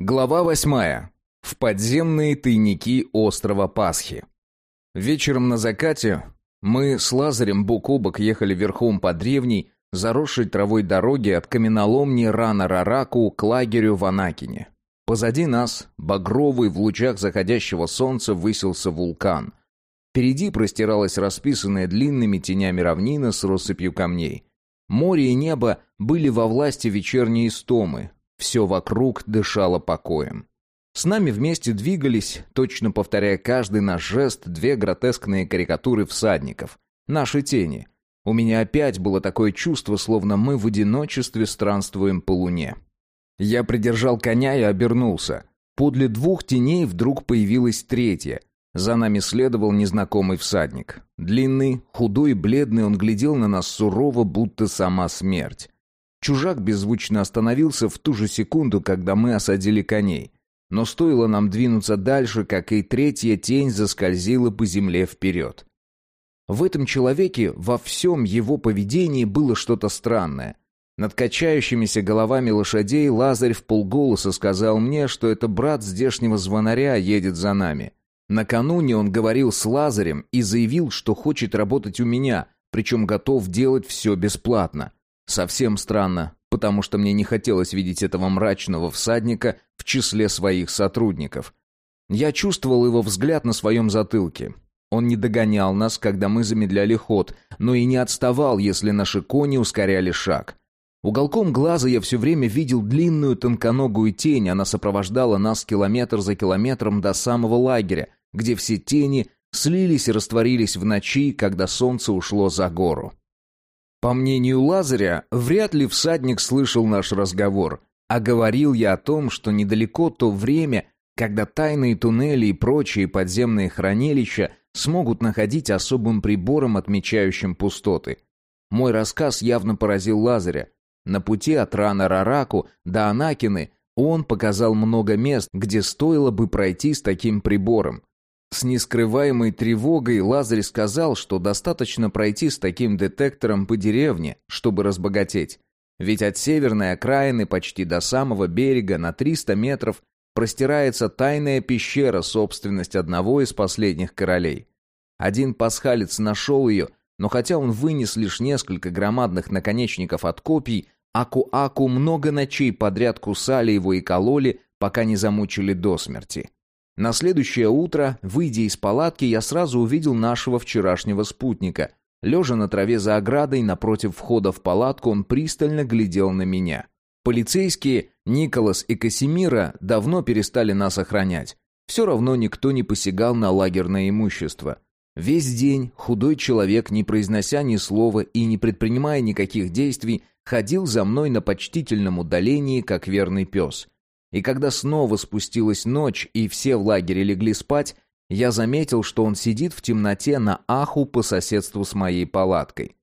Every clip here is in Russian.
Глава восьмая. В подземные тайники острова Пасхи. Вечером на закате мы с Лазарем бок о бок ехали верхом по древней, заросшей травой дороге от каменоломни Рана-Рараку к лагерю в Анакине. Позади нас, багровый в лучах заходящего солнца, высился вулкан. Впереди простиралась расписанная длинными тенями равнина с россыпью камней. Море и небо были во власти вечерней истомы, все вокруг дышало покоем. С нами вместе двигались, точно повторяя каждый наш жест, две гротескные карикатуры всадников. Наши тени. У меня опять было такое чувство, словно мы в одиночестве странствуем по луне. Я придержал коня и обернулся. Подле двух теней вдруг появилась третья. За нами следовал незнакомый всадник. Длинный, худой бледный, он глядел на нас сурово, будто сама смерть. Чужак беззвучно остановился в ту же секунду, когда мы осадили коней. Но стоило нам двинуться дальше, как и третья тень заскользила по земле вперед. В этом человеке, во всем его поведении было что-то странное. Над качающимися головами лошадей Лазарь в полголоса сказал мне, что это брат здешнего звонаря едет за нами. Накануне он говорил с Лазарем и заявил, что хочет работать у меня, причем готов делать все бесплатно. Совсем странно, потому что мне не хотелось видеть этого мрачного всадника в числе своих сотрудников. Я чувствовал его взгляд на своем затылке. Он не догонял нас, когда мы замедляли ход, но и не отставал, если наши кони ускоряли шаг. Уголком глаза я все время видел длинную тонконогую тень, она сопровождала нас километр за километром до самого лагеря, где все тени слились и растворились в ночи, когда солнце ушло за гору. По мнению Лазаря, вряд ли всадник слышал наш разговор, а говорил я о том, что недалеко то время, когда тайные туннели и прочие подземные хранилища смогут находить особым прибором, отмечающим пустоты. Мой рассказ явно поразил Лазаря. На пути от Рана Рараку до Анакины он показал много мест, где стоило бы пройти с таким прибором. С нескрываемой тревогой Лазарь сказал, что достаточно пройти с таким детектором по деревне, чтобы разбогатеть. Ведь от северной окраины почти до самого берега на 300 метров простирается тайная пещера, собственность одного из последних королей. Один пасхалец нашел ее, но хотя он вынес лишь несколько громадных наконечников от копий, Аку-Аку много ночей подряд кусали его и кололи, пока не замучили до смерти. На следующее утро, выйдя из палатки, я сразу увидел нашего вчерашнего спутника. Лежа на траве за оградой, напротив входа в палатку, он пристально глядел на меня. Полицейские, Николас и Касимира, давно перестали нас охранять. Все равно никто не посягал на лагерное имущество. Весь день худой человек, не произнося ни слова и не предпринимая никаких действий, ходил за мной на почтительном удалении, как верный пес — и когда снова спустилась ночь и все в лагере легли спать, я заметил, что он сидит в темноте на аху по соседству с моей палаткой.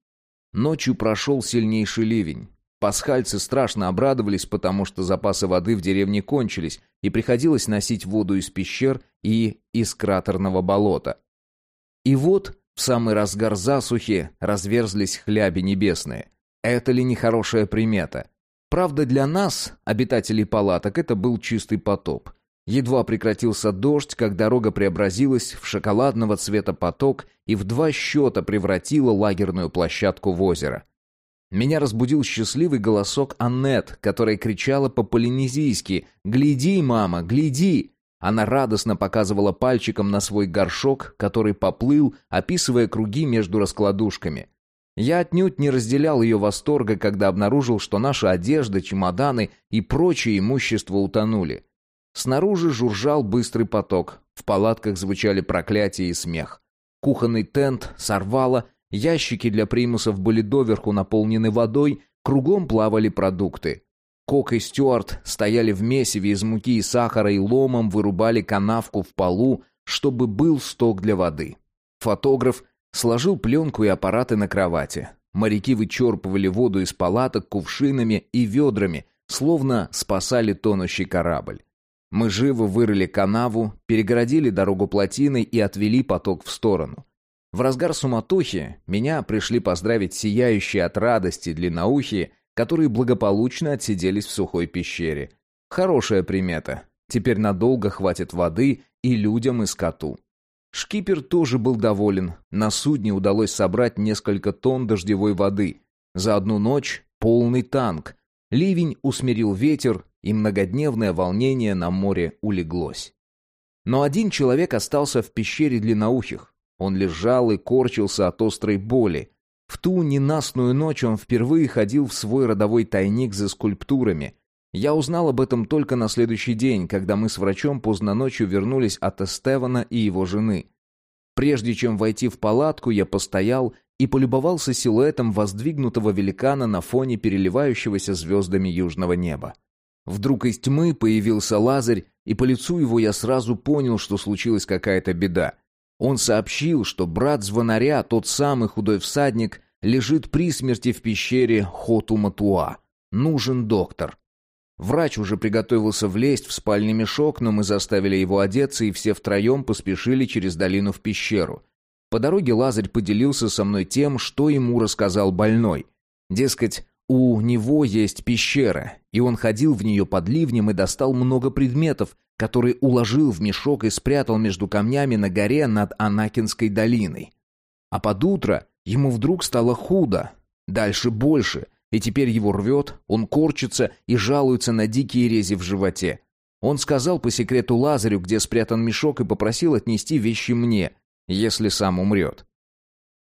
Ночью прошел сильнейший ливень. Пасхальцы страшно обрадовались, потому что запасы воды в деревне кончились, и приходилось носить воду из пещер и из кратерного болота. И вот, в самый разгар засухи, разверзлись хляби небесные. Это ли не хорошая примета? Правда, для нас, обитателей палаток, это был чистый потоп. Едва прекратился дождь, как дорога преобразилась в шоколадного цвета поток и в два счета превратила лагерную площадку в озеро. Меня разбудил счастливый голосок Аннет, которая кричала по-полинезийски «Гляди, мама, гляди!». Она радостно показывала пальчиком на свой горшок, который поплыл, описывая круги между раскладушками. Я отнюдь не разделял ее восторга, когда обнаружил, что наша одежда, чемоданы и прочее имущество утонули. Снаружи журжал быстрый поток, в палатках звучали проклятия и смех. Кухонный тент сорвало, ящики для примусов были доверху наполнены водой, кругом плавали продукты. Кок и Стюарт стояли в месиве из муки и сахара и ломом вырубали канавку в полу, чтобы был сток для воды. Фотограф Сложил пленку и аппараты на кровати. Моряки вычерпывали воду из палаток кувшинами и ведрами, словно спасали тонущий корабль. Мы живо вырыли канаву, перегородили дорогу плотиной и отвели поток в сторону. В разгар суматохи меня пришли поздравить сияющие от радости длинноухие, которые благополучно отсиделись в сухой пещере. Хорошая примета. Теперь надолго хватит воды и людям, и скоту. Шкипер тоже был доволен. На судне удалось собрать несколько тонн дождевой воды. За одну ночь полный танк. Ливень усмирил ветер, и многодневное волнение на море улеглось. Но один человек остался в пещере длинноухих. Он лежал и корчился от острой боли. В ту ненастную ночь он впервые ходил в свой родовой тайник за скульптурами. Я узнал об этом только на следующий день, когда мы с врачом поздно ночью вернулись от Эстевана и его жены. Прежде чем войти в палатку, я постоял и полюбовался силуэтом воздвигнутого великана на фоне переливающегося звездами южного неба. Вдруг из тьмы появился Лазарь, и по лицу его я сразу понял, что случилась какая-то беда. Он сообщил, что брат звонаря, тот самый худой всадник, лежит при смерти в пещере Хотуматуа. Нужен доктор. Врач уже приготовился влезть в спальный мешок, но мы заставили его одеться, и все втроем поспешили через долину в пещеру. По дороге Лазарь поделился со мной тем, что ему рассказал больной. Дескать, у него есть пещера, и он ходил в нее под ливнем и достал много предметов, которые уложил в мешок и спрятал между камнями на горе над Анакинской долиной. А под утро ему вдруг стало худо, дальше больше, и теперь его рвет, он корчится и жалуется на дикие рези в животе. Он сказал по секрету Лазарю, где спрятан мешок, и попросил отнести вещи мне, если сам умрет.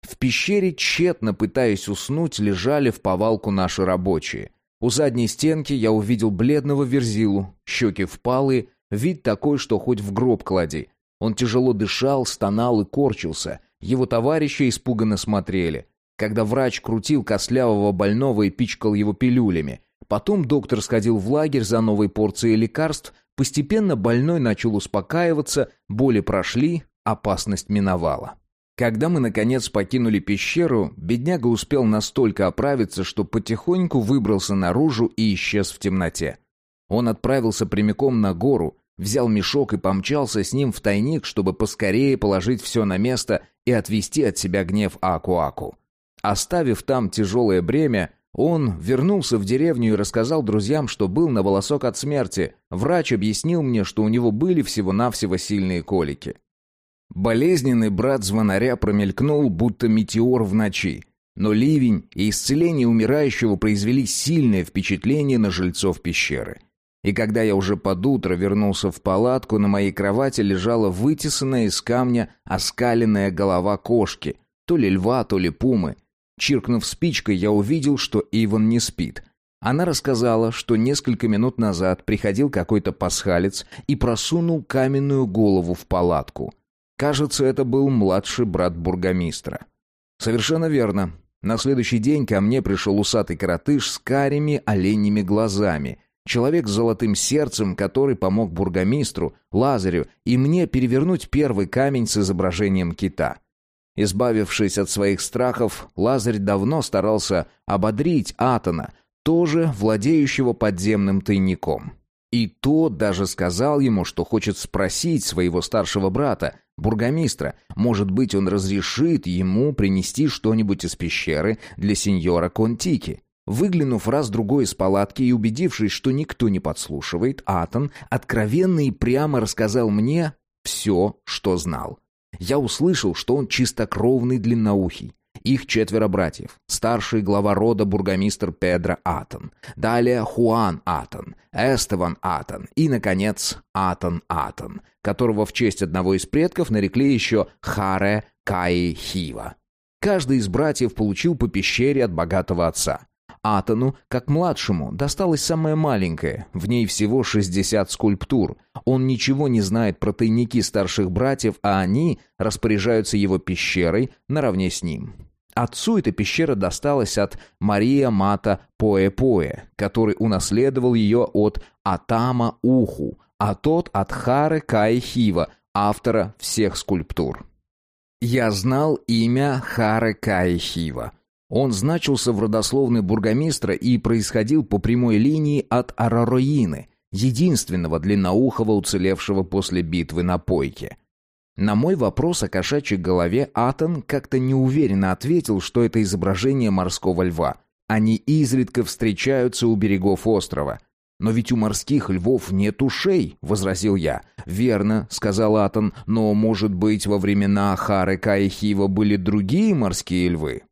В пещере, тщетно пытаясь уснуть, лежали в повалку наши рабочие. У задней стенки я увидел бледного верзилу, щеки впалые, вид такой, что хоть в гроб клади. Он тяжело дышал, стонал и корчился. Его товарищи испуганно смотрели. Когда врач крутил костлявого больного и пичкал его пилюлями. Потом доктор сходил в лагерь за новой порцией лекарств. Постепенно больной начал успокаиваться, боли прошли, опасность миновала. Когда мы, наконец, покинули пещеру, бедняга успел настолько оправиться, что потихоньку выбрался наружу и исчез в темноте. Он отправился прямиком на гору, взял мешок и помчался с ним в тайник, чтобы поскорее положить все на место и отвести от себя гнев Аку-Аку. Оставив там тяжелое бремя, он вернулся в деревню и рассказал друзьям, что был на волосок от смерти. Врач объяснил мне, что у него были всего-навсего сильные колики. Болезненный брат звонаря промелькнул, будто метеор в ночи. Но ливень и исцеление умирающего произвели сильное впечатление на жильцов пещеры. И когда я уже под утро вернулся в палатку, на моей кровати лежала вытесанная из камня оскаленная голова кошки, то ли льва, то ли пумы. Чиркнув спичкой, я увидел, что Иван не спит. Она рассказала, что несколько минут назад приходил какой-то пасхалец и просунул каменную голову в палатку — Кажется, это был младший брат бургомистра. Совершенно верно. На следующий день ко мне пришел усатый коротыш с карими оленьими глазами, человек с золотым сердцем, который помог бургомистру, Лазарю и мне перевернуть первый камень с изображением кита. Избавившись от своих страхов, Лазарь давно старался ободрить Атона, тоже владеющего подземным тайником. И тот даже сказал ему, что хочет спросить своего старшего брата, бургомистра, может быть, он разрешит ему принести что-нибудь из пещеры для сеньора Контики. Выглянув раз-другой из палатки и убедившись, что никто не подслушивает, Атон откровенно и прямо рассказал мне все, что знал. Я услышал, что он чистокровный длинноухий, их четверо братьев. Старший глава рода бургомистр Педро Атон. Далее Хуан Атон, Эстеван Атон и, наконец, Атон Атон, которого в честь одного из предков нарекли еще Харе Каи Хива. Каждый из братьев получил по пещере от богатого отца. Атону, как младшему, досталось самое маленькое, в ней всего 60 скульптур. Он ничего не знает про тайники старших братьев, а они распоряжаются его пещерой наравне с ним. Отцу эта пещера досталась от Мария Мата Поэ-Поэ, который унаследовал ее от Атама Уху, а тот от Хары Кайхива, автора всех скульптур. Я знал имя Хары Кайхива. Он значился в родословной бургомистра и происходил по прямой линии от Арароины, единственного длинноухого уцелевшего после битвы на Пойке. На мой вопрос о кошачьей голове Атон как-то неуверенно ответил, что это изображение морского льва. Они изредка встречаются у берегов острова. «Но ведь у морских львов нет ушей», — возразил я. «Верно», — сказал Атон, — «но, может быть, во времена Ахары Каихива были другие морские львы?»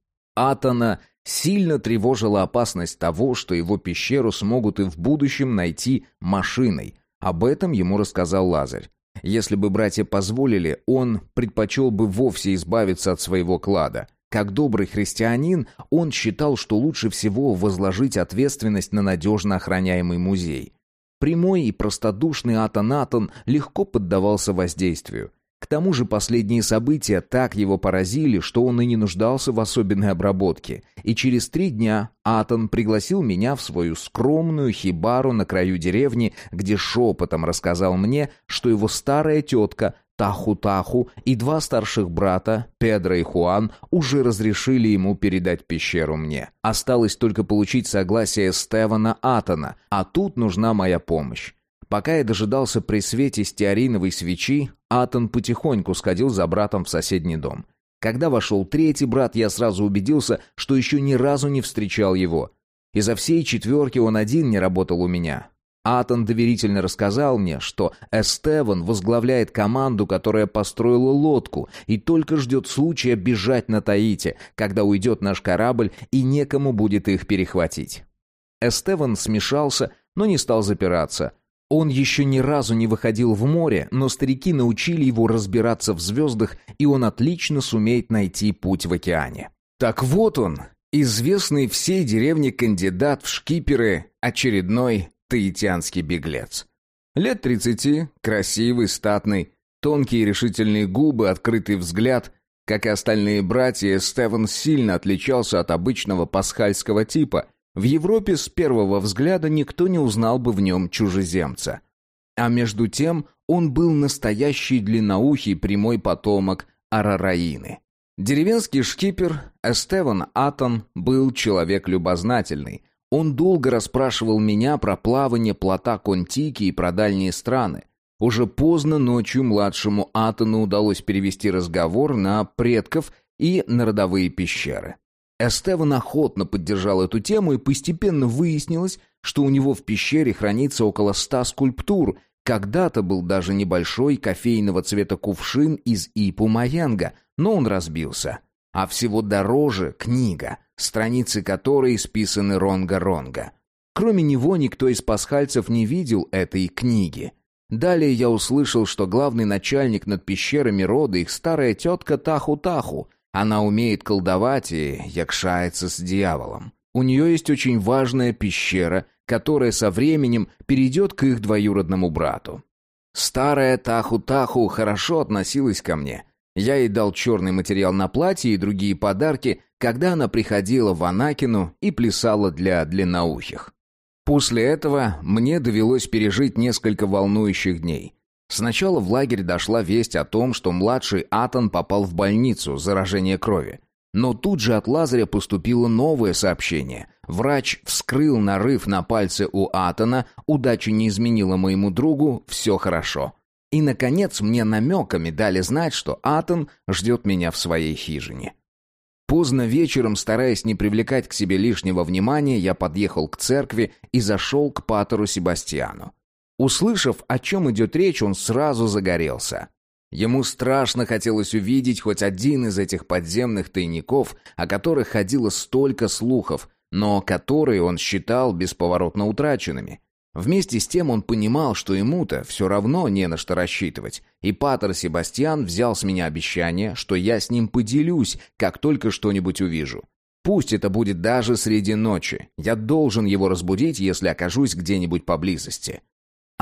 Атона сильно тревожила опасность того, что его пещеру смогут и в будущем найти машиной. Об этом ему рассказал Лазарь. Если бы братья позволили, он предпочел бы вовсе избавиться от своего клада — как добрый христианин, он считал, что лучше всего возложить ответственность на надежно охраняемый музей. Прямой и простодушный Атанатон легко поддавался воздействию. К тому же последние события так его поразили, что он и не нуждался в особенной обработке. И через три дня Атон пригласил меня в свою скромную хибару на краю деревни, где шепотом рассказал мне, что его старая тетка Таху-Таху и два старших брата, Педро и Хуан, уже разрешили ему передать пещеру мне. Осталось только получить согласие Стевана Атона, а тут нужна моя помощь. Пока я дожидался при свете стеариновой свечи, Атон потихоньку сходил за братом в соседний дом. Когда вошел третий брат, я сразу убедился, что еще ни разу не встречал его. Изо всей четверки он один не работал у меня. Атон доверительно рассказал мне, что Эстеван возглавляет команду, которая построила лодку и только ждет случая бежать на Таите, когда уйдет наш корабль и некому будет их перехватить. Эстеван смешался, но не стал запираться. Он еще ни разу не выходил в море, но старики научили его разбираться в звездах, и он отлично сумеет найти путь в океане. Так вот он, известный всей деревне кандидат в шкиперы, очередной таитянский беглец. Лет тридцати, красивый, статный, тонкие решительные губы, открытый взгляд. Как и остальные братья, Стевен сильно отличался от обычного пасхальского типа. В Европе с первого взгляда никто не узнал бы в нем чужеземца. А между тем он был настоящий длинноухий прямой потомок Арараины. Деревенский шкипер Эстеван Атон был человек любознательный, он долго расспрашивал меня про плавание плота Контики и про дальние страны. Уже поздно ночью младшему Атону удалось перевести разговор на предков и на родовые пещеры. Эстеван охотно поддержал эту тему, и постепенно выяснилось, что у него в пещере хранится около ста скульптур. Когда-то был даже небольшой кофейного цвета кувшин из ипу Маянга, но он разбился. А всего дороже книга — страницы которой исписаны ронга-ронга. Кроме него никто из пасхальцев не видел этой книги. Далее я услышал, что главный начальник над пещерами рода их старая тетка Таху-Таху. Она умеет колдовать и якшается с дьяволом. У нее есть очень важная пещера, которая со временем перейдет к их двоюродному брату. Старая Таху-Таху хорошо относилась ко мне. Я ей дал черный материал на платье и другие подарки, когда она приходила в Анакину и плясала для длинноухих. После этого мне довелось пережить несколько волнующих дней. Сначала в лагерь дошла весть о том, что младший Атон попал в больницу, заражение крови. Но тут же от Лазаря поступило новое сообщение. Врач вскрыл нарыв на пальце у Атона, удача не изменила моему другу, все хорошо. И, наконец, мне намеками дали знать, что Атон ждет меня в своей хижине. Поздно вечером, стараясь не привлекать к себе лишнего внимания, я подъехал к церкви и зашел к патеру Себастьяну. Услышав, о чем идет речь, он сразу загорелся. Ему страшно хотелось увидеть хоть один из этих подземных тайников, о которых ходило столько слухов, но которые он считал бесповоротно утраченными. Вместе с тем он понимал, что ему-то все равно не на что рассчитывать, и Патер Себастьян взял с меня обещание, что я с ним поделюсь, как только что-нибудь увижу. Пусть это будет даже среди ночи, я должен его разбудить, если окажусь где-нибудь поблизости.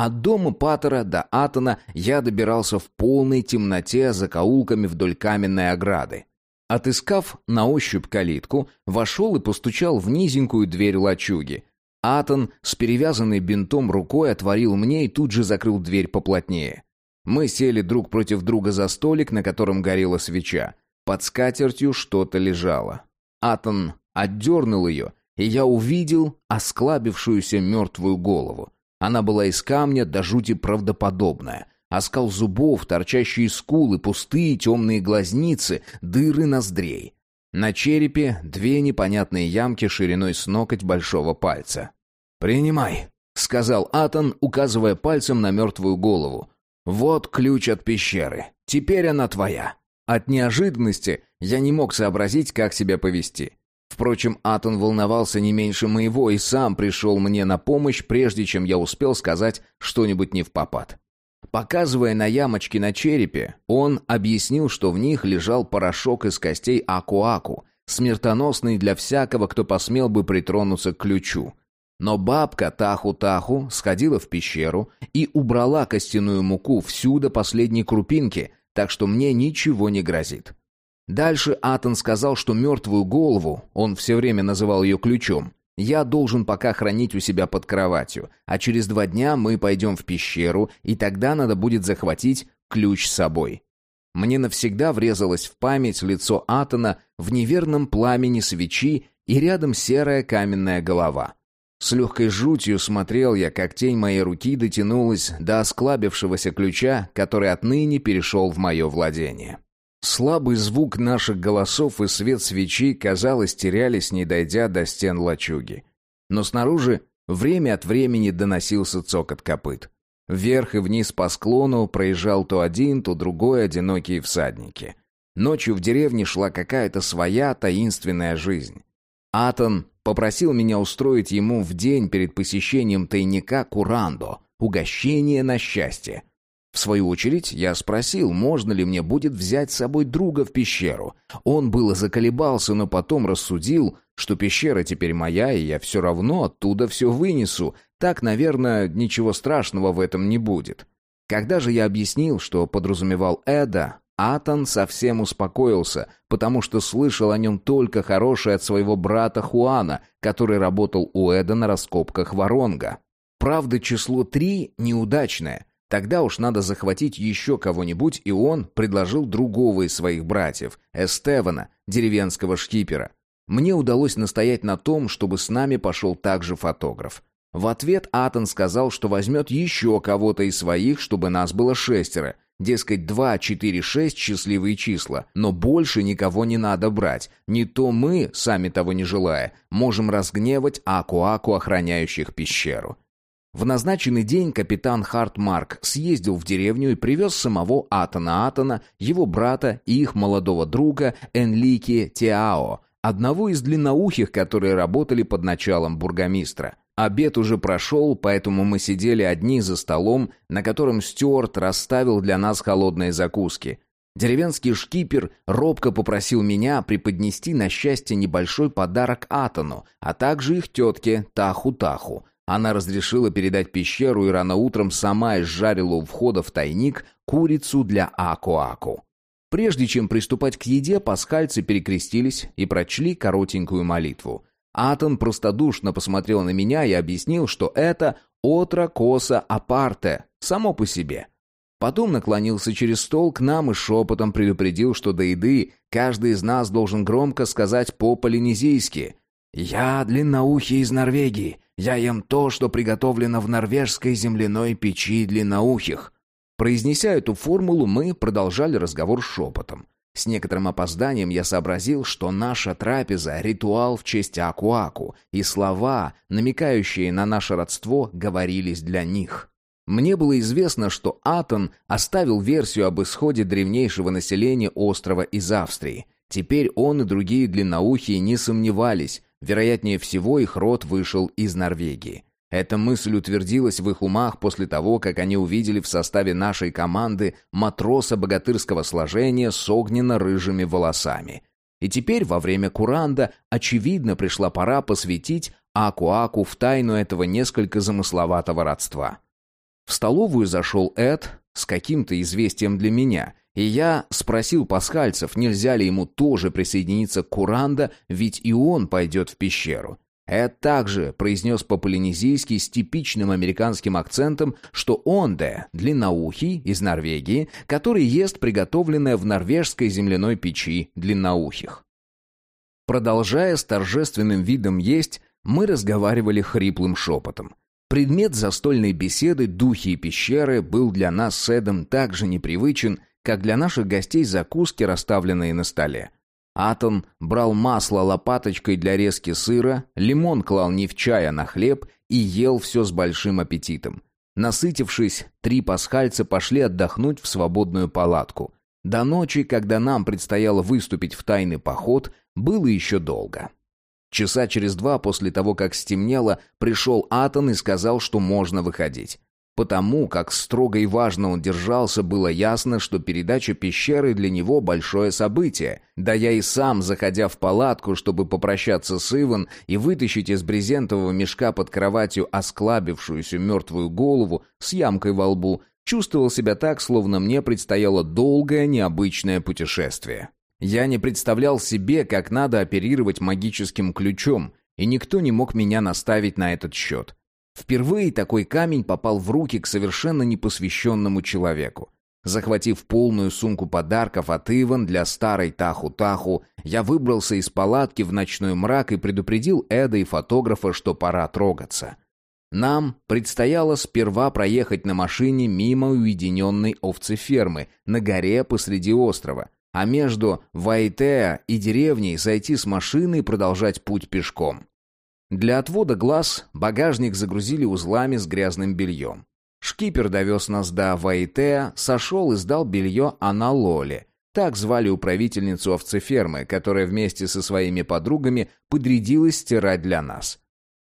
От дома Паттера до Атона я добирался в полной темноте за каулками вдоль каменной ограды. Отыскав на ощупь калитку, вошел и постучал в низенькую дверь лачуги, Атон с перевязанной бинтом рукой отворил мне и тут же закрыл дверь поплотнее. Мы сели друг против друга за столик, на котором горела свеча. Под скатертью что-то лежало. Атон отдернул ее, и я увидел осклабившуюся мертвую голову. Она была из камня до жути правдоподобная. Оскал зубов, торчащие скулы, пустые темные глазницы, дыры ноздрей. На черепе две непонятные ямки шириной с ноготь большого пальца. «Принимай», — сказал Атон, указывая пальцем на мертвую голову. «Вот ключ от пещеры. Теперь она твоя». От неожиданности я не мог сообразить, как себя повести. Впрочем, Атон волновался не меньше моего и сам пришел мне на помощь, прежде чем я успел сказать что-нибудь не в попад. Показывая на ямочки на черепе, он объяснил, что в них лежал порошок из костей Аку-Аку, смертоносный для всякого, кто посмел бы притронуться к ключу. Но бабка Таху-Таху сходила в пещеру и убрала костяную муку всю до последней крупинки, так что мне ничего не грозит. Дальше Атон сказал, что мертвую голову, он все время называл ее ключом, я должен пока хранить у себя под кроватью, а через два дня мы пойдем в пещеру, и тогда надо будет захватить ключ с собой. Мне навсегда врезалось в память лицо Атона в неверном пламени свечи и рядом серая каменная голова. С легкой жутью смотрел я, как тень моей руки дотянулась до осклабившегося ключа, который отныне перешел в мое владение. Слабый звук наших голосов и свет свечи, казалось, терялись, не дойдя до стен лачуги. Но снаружи время от времени доносился цокот копыт. Вверх и вниз по склону проезжал то один, то другой одинокие всадники. Ночью в деревне шла какая-то своя таинственная жизнь. Атон попросил меня устроить ему в день перед посещением тайника Курандо угощение на счастье. В свою очередь, я спросил, можно ли мне будет взять с собой друга в пещеру. Он было заколебался, но потом рассудил, что пещера теперь моя, и я все равно оттуда все вынесу. Так, наверное, ничего страшного в этом не будет. Когда же я объяснил, что подразумевал Эда, Атан совсем успокоился, потому что слышал о нем только хорошее от своего брата Хуана, который работал у Эда на раскопках Воронга. Правда, число три неудачное. Тогда уж надо захватить еще кого-нибудь, и он предложил другого из своих братьев, Эстевана, деревенского шкипера. Мне удалось настоять на том, чтобы с нами пошел также фотограф. В ответ Атан сказал, что возьмет еще кого-то из своих, чтобы нас было шестеро – Дескать, 2, 4, 6 — счастливые числа, но больше никого не надо брать. Не то мы, сами того не желая, можем разгневать Аку-Аку, охраняющих пещеру. В назначенный день капитан Хартмарк съездил в деревню и привез самого Атана Атана, его брата и их молодого друга Энлики Теао, одного из длинноухих, которые работали под началом бургомистра. Обед уже прошел, поэтому мы сидели одни за столом, на котором Стюарт расставил для нас холодные закуски. Деревенский шкипер робко попросил меня преподнести на счастье небольшой подарок Атону, а также их тетке Таху-Таху. Она разрешила передать пещеру и рано утром сама изжарила у входа в тайник курицу для Аку-Аку. Прежде чем приступать к еде, пасхальцы перекрестились и прочли коротенькую молитву. Атон простодушно посмотрел на меня и объяснил, что это «отра коса апарте», само по себе. Потом наклонился через стол к нам и шепотом предупредил, что до еды каждый из нас должен громко сказать по-полинезийски «Я длинноухий из Норвегии. Я ем то, что приготовлено в норвежской земляной печи длинноухих». Произнеся эту формулу, мы продолжали разговор шепотом. С некоторым опозданием я сообразил, что наша трапеза — ритуал в честь Акуаку, и слова, намекающие на наше родство, говорились для них. Мне было известно, что Атон оставил версию об исходе древнейшего населения острова из Австрии. Теперь он и другие длинноухие не сомневались, вероятнее всего их род вышел из Норвегии. Эта мысль утвердилась в их умах после того, как они увидели в составе нашей команды матроса богатырского сложения с огненно-рыжими волосами. И теперь, во время куранда, очевидно, пришла пора посвятить Аку-Аку в тайну этого несколько замысловатого родства. В столовую зашел Эд с каким-то известием для меня, и я спросил пасхальцев, нельзя ли ему тоже присоединиться к куранда, ведь и он пойдет в пещеру. Эд также произнес по-полинезийски с типичным американским акцентом, что Онде – длинноухий из Норвегии, который ест приготовленное в норвежской земляной печи длинноухих. Продолжая с торжественным видом есть, мы разговаривали хриплым шепотом. Предмет застольной беседы «Духи и пещеры» был для нас с Эдом так же непривычен, как для наших гостей закуски, расставленные на столе – Атон брал масло лопаточкой для резки сыра, лимон клал не в чай, а на хлеб и ел все с большим аппетитом. Насытившись, три пасхальца пошли отдохнуть в свободную палатку. До ночи, когда нам предстояло выступить в тайный поход, было еще долго. Часа через два после того, как стемнело, пришел Атон и сказал, что можно выходить. Потому как строго и важно он держался, было ясно, что передача пещеры для него большое событие. Да я и сам, заходя в палатку, чтобы попрощаться с Иван и вытащить из брезентового мешка под кроватью осклабившуюся мертвую голову с ямкой во лбу, чувствовал себя так, словно мне предстояло долгое необычное путешествие. Я не представлял себе, как надо оперировать магическим ключом, и никто не мог меня наставить на этот счет. Впервые такой камень попал в руки к совершенно непосвященному человеку. Захватив полную сумку подарков от Иван для старой Таху-Таху, я выбрался из палатки в ночной мрак и предупредил Эда и фотографа, что пора трогаться. Нам предстояло сперва проехать на машине мимо уединенной овцефермы на горе посреди острова, а между Вайтеа и деревней сойти с машины и продолжать путь пешком. Для отвода глаз багажник загрузили узлами с грязным бельем. Шкипер довез нас до Ваитеа, сошел и сдал белье Аналоле. Так звали управительницу овцефермы, которая вместе со своими подругами подрядилась стирать для нас.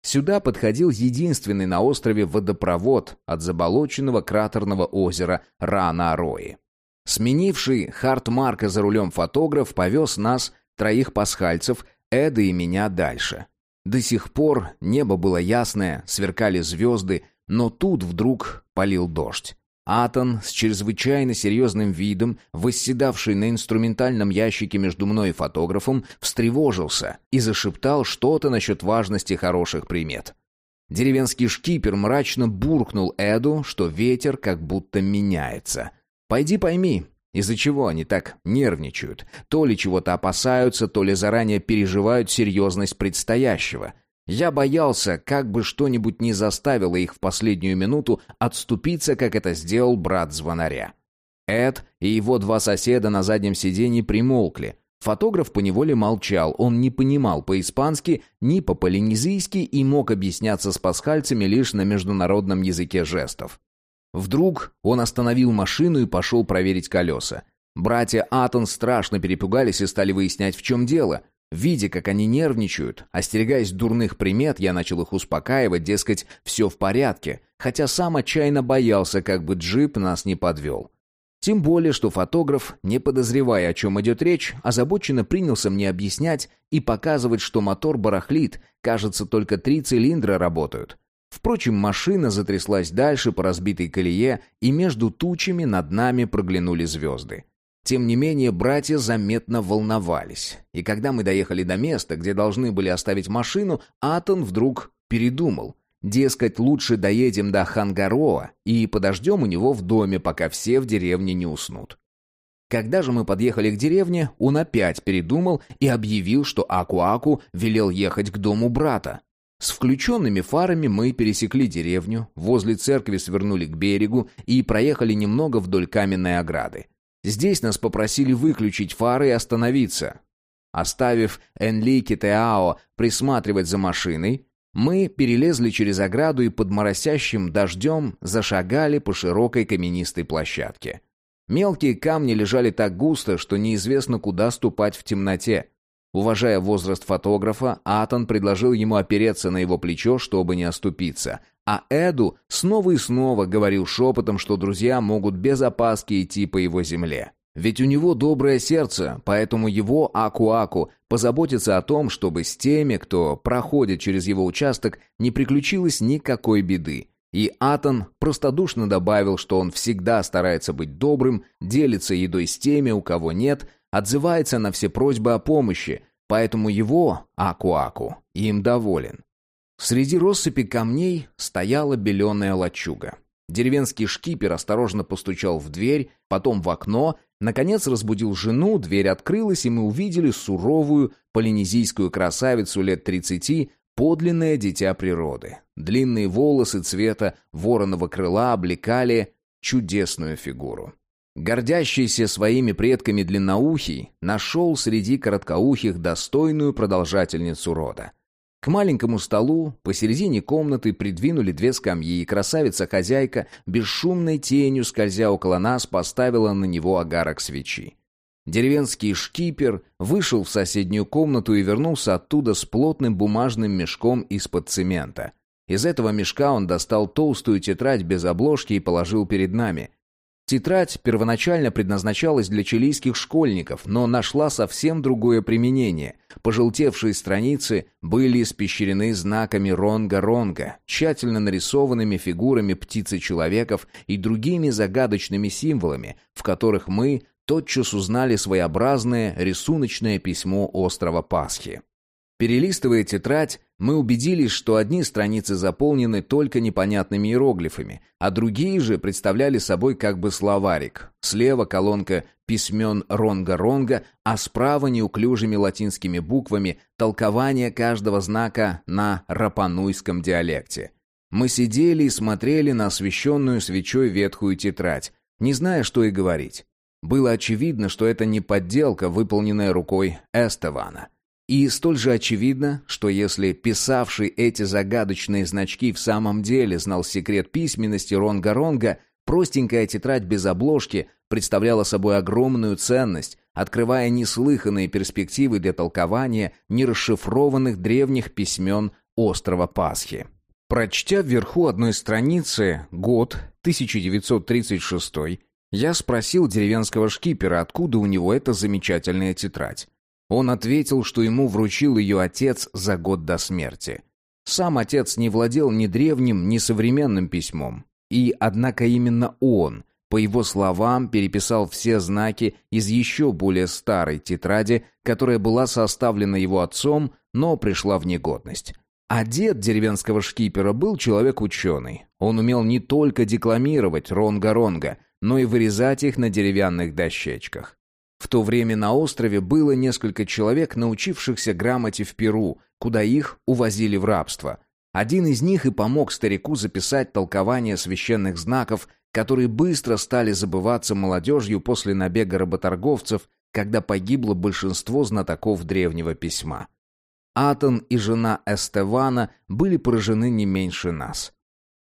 Сюда подходил единственный на острове водопровод от заболоченного кратерного озера Рана-Рои. Сменивший Хартмарка за рулем фотограф повез нас, троих пасхальцев, Эда и меня дальше. До сих пор небо было ясное, сверкали звезды, но тут вдруг полил дождь. Атон с чрезвычайно серьезным видом, восседавший на инструментальном ящике между мной и фотографом, встревожился и зашептал что-то насчет важности хороших примет. Деревенский шкипер мрачно буркнул Эду, что ветер как будто меняется. «Пойди пойми, из-за чего они так нервничают? То ли чего-то опасаются, то ли заранее переживают серьезность предстоящего. Я боялся, как бы что-нибудь не заставило их в последнюю минуту отступиться, как это сделал брат звонаря. Эд и его два соседа на заднем сиденье примолкли. Фотограф поневоле молчал, он не понимал по-испански, ни по-полинезийски и мог объясняться с пасхальцами лишь на международном языке жестов. Вдруг он остановил машину и пошел проверить колеса. Братья Атон страшно перепугались и стали выяснять, в чем дело. Видя, как они нервничают, остерегаясь дурных примет, я начал их успокаивать, дескать, все в порядке, хотя сам отчаянно боялся, как бы джип нас не подвел. Тем более, что фотограф, не подозревая, о чем идет речь, озабоченно принялся мне объяснять и показывать, что мотор барахлит, кажется, только три цилиндра работают. Впрочем, машина затряслась дальше по разбитой колее, и между тучами над нами проглянули звезды. Тем не менее, братья заметно волновались. И когда мы доехали до места, где должны были оставить машину, Атон вдруг передумал. Дескать, лучше доедем до Хангароа и подождем у него в доме, пока все в деревне не уснут. Когда же мы подъехали к деревне, он опять передумал и объявил, что Аку-Аку велел ехать к дому брата. С включенными фарами мы пересекли деревню, возле церкви свернули к берегу и проехали немного вдоль каменной ограды. Здесь нас попросили выключить фары и остановиться. Оставив Энли Китеао присматривать за машиной, мы перелезли через ограду и под моросящим дождем зашагали по широкой каменистой площадке. Мелкие камни лежали так густо, что неизвестно, куда ступать в темноте. Уважая возраст фотографа, Атон предложил ему опереться на его плечо, чтобы не оступиться. А Эду снова и снова говорил шепотом, что друзья могут без опаски идти по его земле. Ведь у него доброе сердце, поэтому его Аку-Аку позаботится о том, чтобы с теми, кто проходит через его участок, не приключилось никакой беды. И Атон простодушно добавил, что он всегда старается быть добрым, делится едой с теми, у кого нет, отзывается на все просьбы о помощи, поэтому его, Аку-Аку, им доволен. Среди россыпи камней стояла беленая лачуга. Деревенский шкипер осторожно постучал в дверь, потом в окно, наконец разбудил жену, дверь открылась, и мы увидели суровую полинезийскую красавицу лет тридцати, подлинное дитя природы. Длинные волосы цвета вороного крыла облекали чудесную фигуру. Гордящийся своими предками длинноухий нашел среди короткоухих достойную продолжательницу рода. К маленькому столу посередине комнаты придвинули две скамьи, и красавица-хозяйка, бесшумной тенью скользя около нас, поставила на него огарок свечи. Деревенский шкипер вышел в соседнюю комнату и вернулся оттуда с плотным бумажным мешком из-под цемента. Из этого мешка он достал толстую тетрадь без обложки и положил перед нами. Тетрадь первоначально предназначалась для чилийских школьников, но нашла совсем другое применение. Пожелтевшие страницы были испещрены знаками ронга-ронга, тщательно нарисованными фигурами птицы-человеков и другими загадочными символами, в которых мы тотчас узнали своеобразное рисуночное письмо острова Пасхи. Перелистывая тетрадь, мы убедились, что одни страницы заполнены только непонятными иероглифами, а другие же представляли собой как бы словарик. Слева колонка письмен ронга-ронга, а справа неуклюжими латинскими буквами толкование каждого знака на рапануйском диалекте. Мы сидели и смотрели на освещенную свечой ветхую тетрадь, не зная, что и говорить. Было очевидно, что это не подделка, выполненная рукой Эстевана. И столь же очевидно, что если писавший эти загадочные значки в самом деле знал секрет письменности Ронга-Ронга, простенькая тетрадь без обложки представляла собой огромную ценность, открывая неслыханные перспективы для толкования нерасшифрованных древних письмен острова Пасхи. Прочтя вверху одной страницы год 1936 я спросил деревенского шкипера, откуда у него эта замечательная тетрадь. Он ответил, что ему вручил ее отец за год до смерти. Сам отец не владел ни древним, ни современным письмом. И, однако, именно он, по его словам, переписал все знаки из еще более старой тетради, которая была составлена его отцом, но пришла в негодность. А дед деревенского шкипера был человек ученый. Он умел не только декламировать ронга-ронга, но и вырезать их на деревянных дощечках. В то время на острове было несколько человек, научившихся грамоте в Перу, куда их увозили в рабство. Один из них и помог старику записать толкование священных знаков, которые быстро стали забываться молодежью после набега работорговцев, когда погибло большинство знатоков древнего письма. Атон и жена Эстевана были поражены не меньше нас.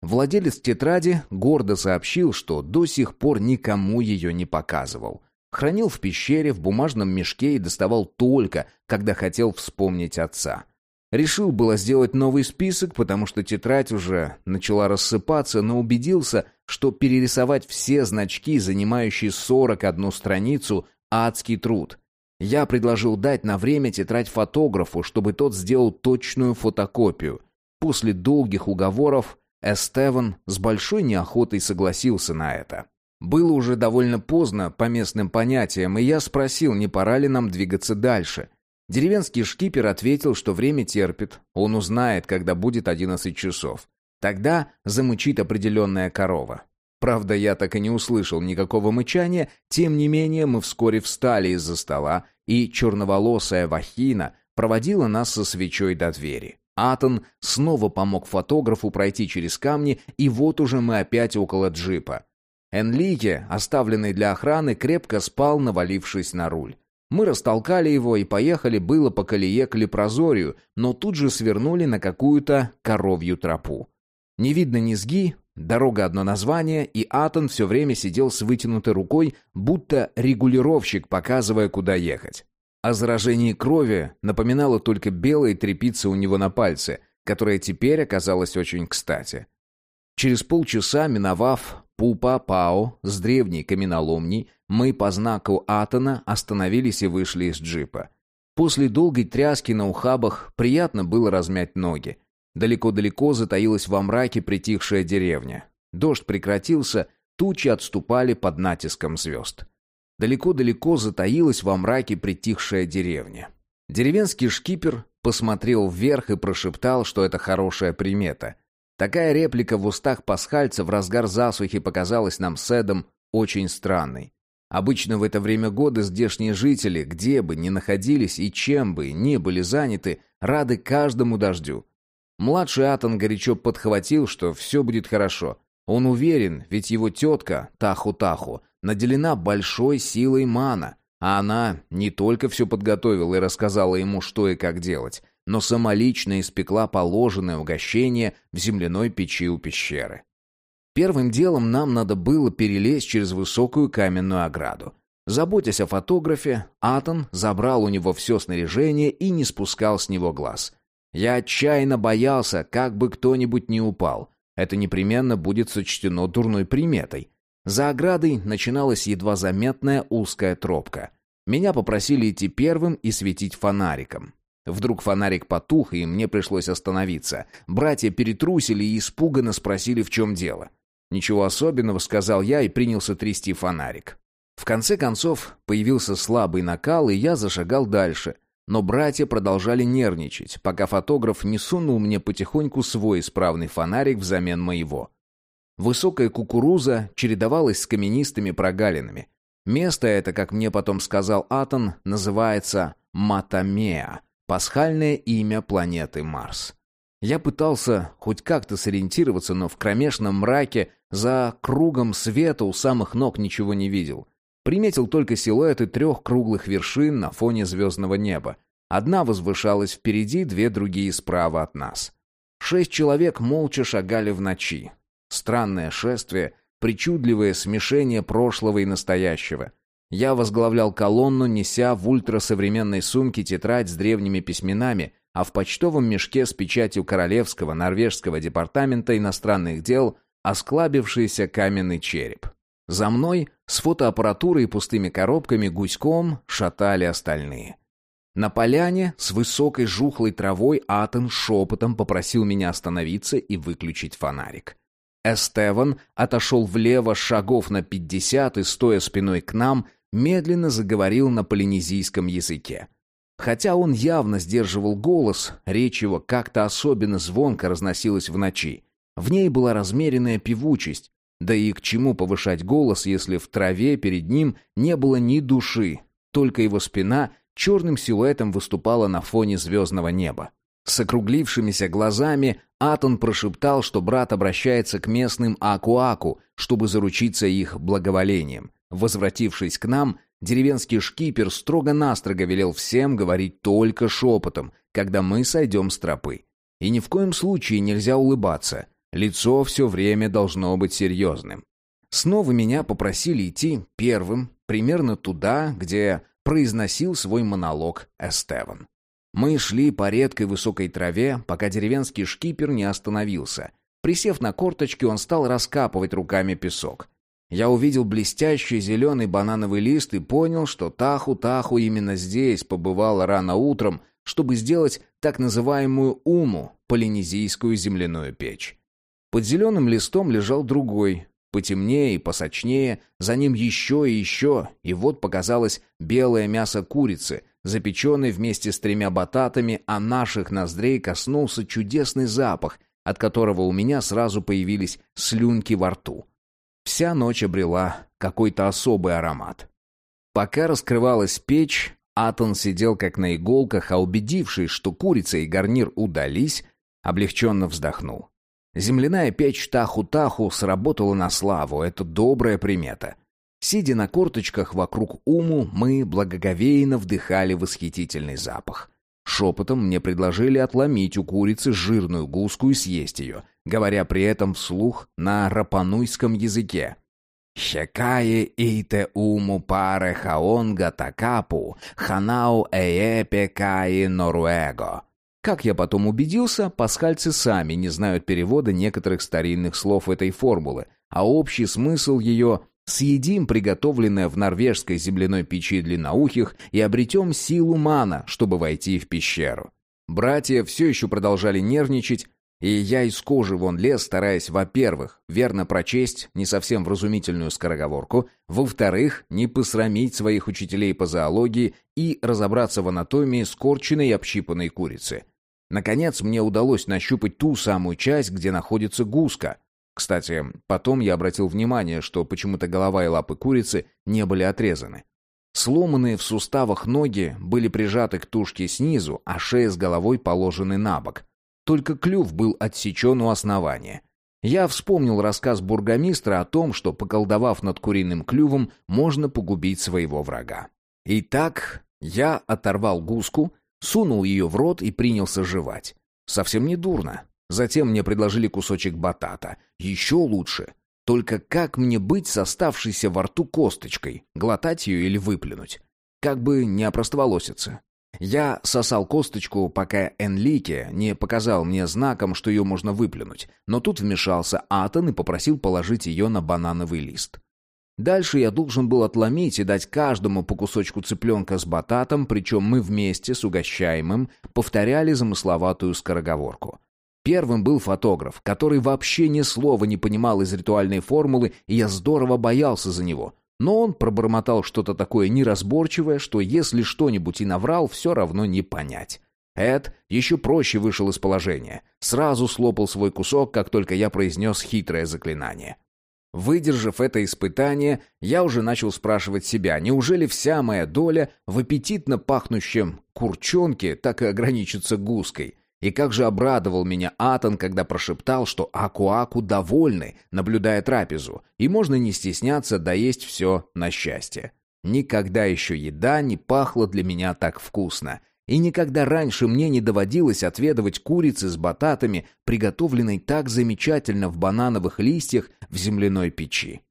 Владелец тетради гордо сообщил, что до сих пор никому ее не показывал. Хранил в пещере, в бумажном мешке и доставал только, когда хотел вспомнить отца. Решил было сделать новый список, потому что тетрадь уже начала рассыпаться, но убедился, что перерисовать все значки, занимающие 41 страницу, адский труд. Я предложил дать на время тетрадь фотографу, чтобы тот сделал точную фотокопию. После долгих уговоров Эстеван с большой неохотой согласился на это. Было уже довольно поздно по местным понятиям, и я спросил, не пора ли нам двигаться дальше. Деревенский шкипер ответил, что время терпит, он узнает, когда будет одиннадцать часов. Тогда замычит определенная корова. Правда, я так и не услышал никакого мычания, тем не менее мы вскоре встали из-за стола, и черноволосая Вахина проводила нас со свечой до двери. Атон снова помог фотографу пройти через камни, и вот уже мы опять около джипа. Энлике, оставленный для охраны, крепко спал, навалившись на руль. Мы растолкали его и поехали было по колее к Лепрозорию, но тут же свернули на какую-то коровью тропу. Не видно низги, дорога одно название, и Атон все время сидел с вытянутой рукой, будто регулировщик, показывая, куда ехать. О заражении крови напоминала только белая трепица у него на пальце, которая теперь оказалась очень кстати. Через полчаса, миновав Пупа-Пао с древней каменоломней, мы по знаку Атона остановились и вышли из джипа. После долгой тряски на ухабах приятно было размять ноги. Далеко-далеко затаилась во мраке притихшая деревня. Дождь прекратился, тучи отступали под натиском звезд. Далеко-далеко затаилась во мраке притихшая деревня. Деревенский шкипер посмотрел вверх и прошептал, что это хорошая примета. Такая реплика в устах пасхальца в разгар засухи показалась нам с Эдом очень странной. Обычно в это время года здешние жители, где бы ни находились и чем бы ни были заняты, рады каждому дождю. Младший Атон горячо подхватил, что все будет хорошо. Он уверен, ведь его тетка, Таху-Таху, наделена большой силой мана, а она не только все подготовила и рассказала ему, что и как делать, но самолично испекла положенное угощение в земляной печи у пещеры. Первым делом нам надо было перелезть через высокую каменную ограду. Заботясь о фотографе, Атон забрал у него все снаряжение и не спускал с него глаз. Я отчаянно боялся, как бы кто-нибудь не упал. Это непременно будет сочтено дурной приметой. За оградой начиналась едва заметная узкая тропка. Меня попросили идти первым и светить фонариком. Вдруг фонарик потух, и мне пришлось остановиться. Братья перетрусили и испуганно спросили, в чем дело. «Ничего особенного», — сказал я и принялся трясти фонарик. В конце концов появился слабый накал, и я зашагал дальше. Но братья продолжали нервничать, пока фотограф не сунул мне потихоньку свой исправный фонарик взамен моего. Высокая кукуруза чередовалась с каменистыми прогалинами. Место это, как мне потом сказал Атон, называется Матамеа, пасхальное имя планеты Марс. Я пытался хоть как-то сориентироваться, но в кромешном мраке за кругом света у самых ног ничего не видел. Приметил только силуэты трех круглых вершин на фоне звездного неба. Одна возвышалась впереди, две другие справа от нас. Шесть человек молча шагали в ночи. Странное шествие, причудливое смешение прошлого и настоящего. Я возглавлял колонну, неся в ультрасовременной сумке тетрадь с древними письменами, а в почтовом мешке с печатью Королевского норвежского департамента иностранных дел осклабившийся каменный череп. За мной с фотоаппаратурой и пустыми коробками гуськом шатали остальные. На поляне с высокой жухлой травой Атон шепотом попросил меня остановиться и выключить фонарик. Эстеван отошел влево шагов на пятьдесят и, стоя спиной к нам, медленно заговорил на полинезийском языке. Хотя он явно сдерживал голос, речь его как-то особенно звонко разносилась в ночи. В ней была размеренная певучесть, да и к чему повышать голос, если в траве перед ним не было ни души, только его спина черным силуэтом выступала на фоне звездного неба. С округлившимися глазами Атон прошептал, что брат обращается к местным Аку-Аку, чтобы заручиться их благоволением. Возвратившись к нам, деревенский шкипер строго-настрого велел всем говорить только шепотом, когда мы сойдем с тропы. И ни в коем случае нельзя улыбаться. Лицо все время должно быть серьезным. Снова меня попросили идти первым, примерно туда, где произносил свой монолог Эстеван. Мы шли по редкой высокой траве, пока деревенский шкипер не остановился. Присев на корточки, он стал раскапывать руками песок. Я увидел блестящий зеленый банановый лист и понял, что Таху-Таху именно здесь побывала рано утром, чтобы сделать так называемую уму, полинезийскую земляную печь. Под зеленым листом лежал другой, потемнее и посочнее, за ним еще и еще, и вот показалось белое мясо курицы — запеченный вместе с тремя бататами, а наших ноздрей коснулся чудесный запах, от которого у меня сразу появились слюнки во рту. Вся ночь обрела какой-то особый аромат. Пока раскрывалась печь, Атон сидел как на иголках, а убедившись, что курица и гарнир удались, облегченно вздохнул. Земляная печь Таху-Таху сработала на славу, это добрая примета. Сидя на корточках вокруг уму, мы благоговейно вдыхали восхитительный запах. Шепотом мне предложили отломить у курицы жирную гуску и съесть ее, говоря при этом вслух на рапануйском языке. «Хекае ите уму паре хаонга такапу, ханау эепе каи норуэго». Как я потом убедился, пасхальцы сами не знают перевода некоторых старинных слов этой формулы, а общий смысл ее Съедим приготовленное в норвежской земляной печи длинноухих и обретем силу мана, чтобы войти в пещеру. Братья все еще продолжали нервничать, и я из кожи вон лез, стараясь, во-первых, верно прочесть не совсем вразумительную скороговорку, во-вторых, не посрамить своих учителей по зоологии и разобраться в анатомии скорченной и общипанной курицы. Наконец, мне удалось нащупать ту самую часть, где находится гуска — кстати, потом я обратил внимание, что почему-то голова и лапы курицы не были отрезаны. Сломанные в суставах ноги были прижаты к тушке снизу, а шея с головой положены на бок. Только клюв был отсечен у основания. Я вспомнил рассказ бургомистра о том, что, поколдовав над куриным клювом, можно погубить своего врага. Итак, я оторвал гуску, Сунул ее в рот и принялся жевать. Совсем не дурно. Затем мне предложили кусочек батата. Еще лучше. Только как мне быть с оставшейся во рту косточкой? Глотать ее или выплюнуть? Как бы не опростоволоситься. Я сосал косточку, пока Энлике не показал мне знаком, что ее можно выплюнуть, но тут вмешался Атон и попросил положить ее на банановый лист. Дальше я должен был отломить и дать каждому по кусочку цыпленка с бататом, причем мы вместе с угощаемым повторяли замысловатую скороговорку. Первым был фотограф, который вообще ни слова не понимал из ритуальной формулы, и я здорово боялся за него. Но он пробормотал что-то такое неразборчивое, что если что-нибудь и наврал, все равно не понять. Эд еще проще вышел из положения. Сразу слопал свой кусок, как только я произнес хитрое заклинание. Выдержав это испытание, я уже начал спрашивать себя, неужели вся моя доля в аппетитно пахнущем курчонке так и ограничится гуской? И как же обрадовал меня Атон, когда прошептал, что Аку-Аку довольны, наблюдая трапезу, и можно не стесняться доесть все на счастье. Никогда еще еда не пахла для меня так вкусно — и никогда раньше мне не доводилось отведывать курицы с бататами, приготовленной так замечательно в банановых листьях в земляной печи.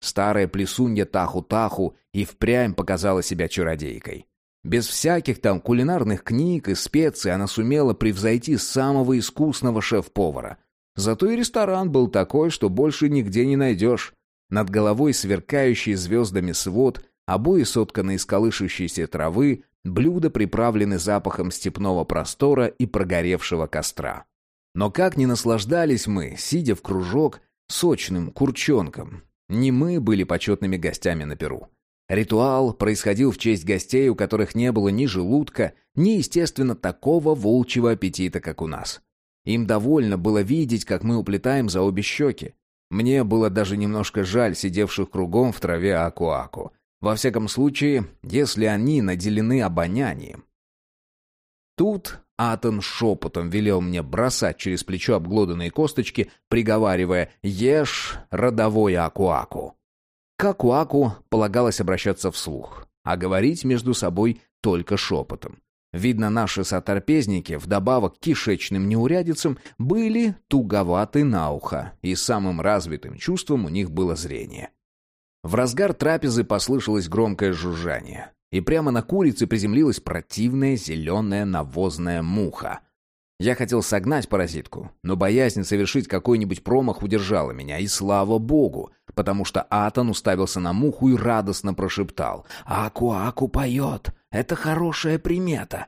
Старая плесунья Таху-Таху и впрямь показала себя чародейкой. Без всяких там кулинарных книг и специй она сумела превзойти самого искусного шеф-повара. Зато и ресторан был такой, что больше нигде не найдешь. Над головой сверкающий звездами свод, обои сотканы из колышущейся травы, Блюда приправлены запахом степного простора и прогоревшего костра. Но как ни наслаждались мы, сидя в кружок, сочным курчонком. Не мы были почетными гостями на Перу. Ритуал происходил в честь гостей, у которых не было ни желудка, ни, естественно, такого волчьего аппетита, как у нас. Им довольно было видеть, как мы уплетаем за обе щеки. Мне было даже немножко жаль сидевших кругом в траве аку-аку. Во всяком случае, если они наделены обонянием. Тут Атон шепотом велел мне бросать через плечо обглоданные косточки, приговаривая «Ешь, родовой Акуаку». К Акуаку полагалось обращаться вслух, а говорить между собой только шепотом. Видно, наши соторпезники, вдобавок к кишечным неурядицам, были туговаты на ухо, и самым развитым чувством у них было зрение. В разгар трапезы послышалось громкое жужжание, и прямо на курице приземлилась противная зеленая навозная муха. Я хотел согнать паразитку, но боязнь совершить какой-нибудь промах удержала меня, и слава богу, потому что Атон уставился на муху и радостно прошептал «Аку-аку поет! Это хорошая примета!»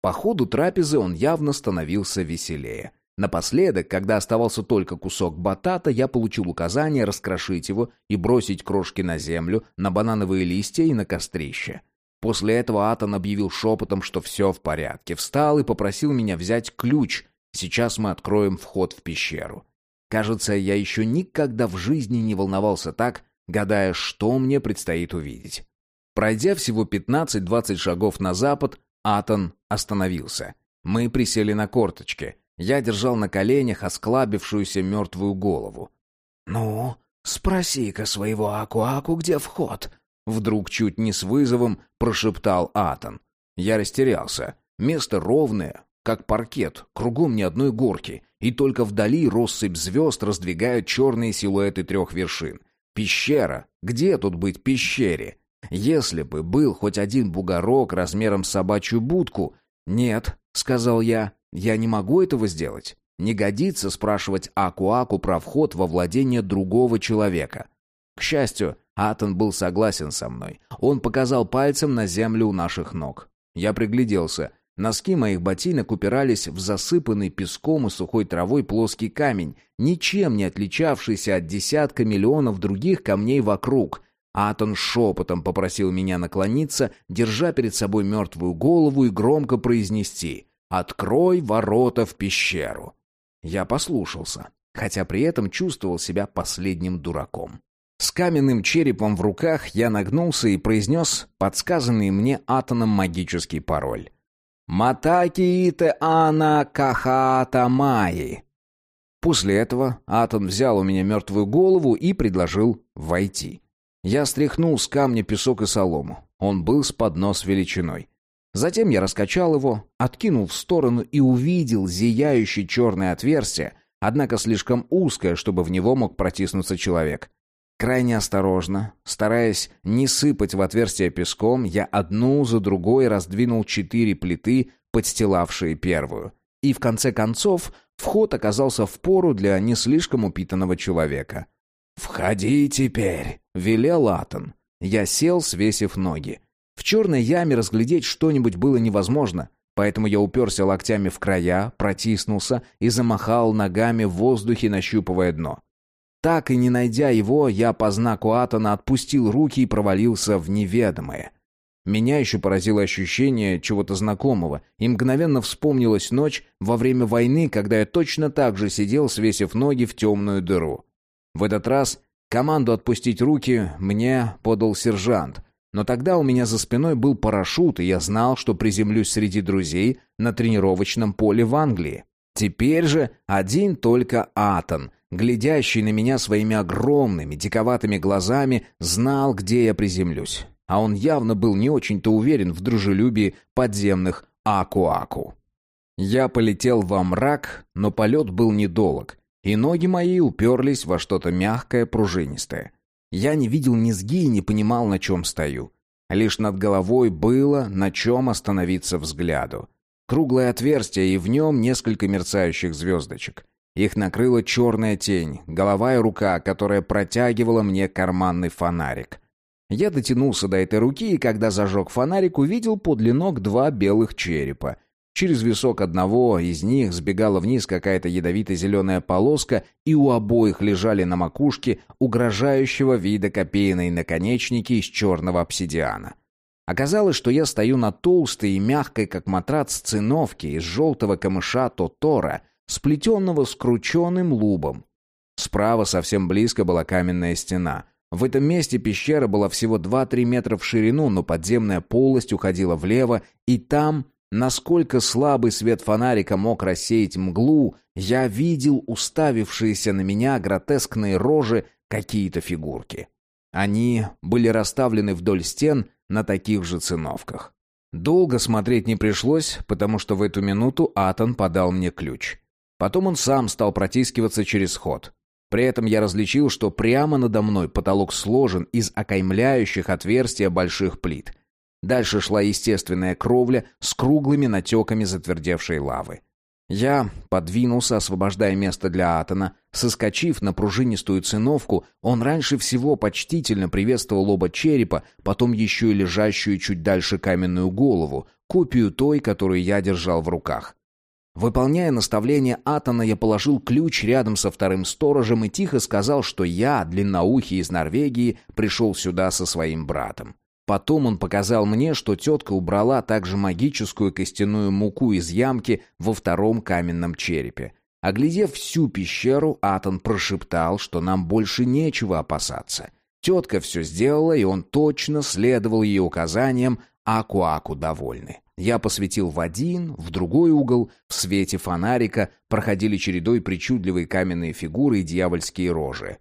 По ходу трапезы он явно становился веселее. Напоследок, когда оставался только кусок батата, я получил указание раскрошить его и бросить крошки на землю, на банановые листья и на кострище. После этого Атон объявил шепотом, что все в порядке, встал и попросил меня взять ключ. Сейчас мы откроем вход в пещеру. Кажется, я еще никогда в жизни не волновался так, гадая, что мне предстоит увидеть. Пройдя всего 15-20 шагов на запад, Атон остановился. Мы присели на корточки — я держал на коленях осклабившуюся мертвую голову. «Ну, спроси-ка своего Аку-Аку, где вход?» Вдруг чуть не с вызовом прошептал Атон. Я растерялся. Место ровное, как паркет, кругом ни одной горки, и только вдали россыпь звезд раздвигают черные силуэты трех вершин. Пещера. Где тут быть пещере? Если бы был хоть один бугорок размером с собачью будку... «Нет», — сказал я, я не могу этого сделать. Не годится спрашивать Аку-Аку про вход во владение другого человека. К счастью, Атон был согласен со мной. Он показал пальцем на землю у наших ног. Я пригляделся. Носки моих ботинок упирались в засыпанный песком и сухой травой плоский камень, ничем не отличавшийся от десятка миллионов других камней вокруг. Атон шепотом попросил меня наклониться, держа перед собой мертвую голову и громко произнести «Открой ворота в пещеру». Я послушался, хотя при этом чувствовал себя последним дураком. С каменным черепом в руках я нагнулся и произнес подсказанный мне атоном магический пароль. «Матакиите ана кахата майи». После этого Атон взял у меня мертвую голову и предложил войти. Я стряхнул с камня песок и солому. Он был с поднос величиной. Затем я раскачал его, откинул в сторону и увидел зияющее черное отверстие, однако слишком узкое, чтобы в него мог протиснуться человек. Крайне осторожно, стараясь не сыпать в отверстие песком, я одну за другой раздвинул четыре плиты, подстилавшие первую. И в конце концов вход оказался в пору для не слишком упитанного человека. «Входи теперь», — велел Атон. Я сел, свесив ноги. В черной яме разглядеть что-нибудь было невозможно, поэтому я уперся локтями в края, протиснулся и замахал ногами в воздухе, нащупывая дно. Так и не найдя его, я по знаку Атона отпустил руки и провалился в неведомое. Меня еще поразило ощущение чего-то знакомого, и мгновенно вспомнилась ночь во время войны, когда я точно так же сидел, свесив ноги в темную дыру. В этот раз команду отпустить руки мне подал сержант, но тогда у меня за спиной был парашют, и я знал, что приземлюсь среди друзей на тренировочном поле в Англии. Теперь же один только Атон, глядящий на меня своими огромными, диковатыми глазами, знал, где я приземлюсь. А он явно был не очень-то уверен в дружелюбии подземных Аку-Аку. Я полетел во мрак, но полет был недолг, и ноги мои уперлись во что-то мягкое, пружинистое. Я не видел низги и не понимал, на чем стою. Лишь над головой было, на чем остановиться взгляду. Круглое отверстие, и в нем несколько мерцающих звездочек. Их накрыла черная тень, голова и рука, которая протягивала мне карманный фонарик. Я дотянулся до этой руки, и когда зажег фонарик, увидел подле ног два белых черепа — Через висок одного из них сбегала вниз какая-то ядовито-зеленая полоска, и у обоих лежали на макушке угрожающего вида копейные наконечники из черного обсидиана. Оказалось, что я стою на толстой и мягкой, как матрац, циновке из желтого камыша тотора, сплетенного скрученным лубом. Справа совсем близко была каменная стена. В этом месте пещера была всего 2-3 метра в ширину, но подземная полость уходила влево, и там Насколько слабый свет фонарика мог рассеять мглу, я видел уставившиеся на меня гротескные рожи какие-то фигурки. Они были расставлены вдоль стен на таких же циновках. Долго смотреть не пришлось, потому что в эту минуту Атон подал мне ключ. Потом он сам стал протискиваться через ход. При этом я различил, что прямо надо мной потолок сложен из окаймляющих отверстия больших плит. Дальше шла естественная кровля с круглыми натеками затвердевшей лавы. Я подвинулся, освобождая место для Атона. Соскочив на пружинистую циновку, он раньше всего почтительно приветствовал оба черепа, потом еще и лежащую чуть дальше каменную голову, копию той, которую я держал в руках. Выполняя наставление Атона, я положил ключ рядом со вторым сторожем и тихо сказал, что я, длинноухий из Норвегии, пришел сюда со своим братом. Потом он показал мне, что тетка убрала также магическую костяную муку из ямки во втором каменном черепе. Оглядев всю пещеру, Атон прошептал, что нам больше нечего опасаться. Тетка все сделала, и он точно следовал ее указаниям, Аку-Аку довольны. Я посветил в один, в другой угол, в свете фонарика проходили чередой причудливые каменные фигуры и дьявольские рожи.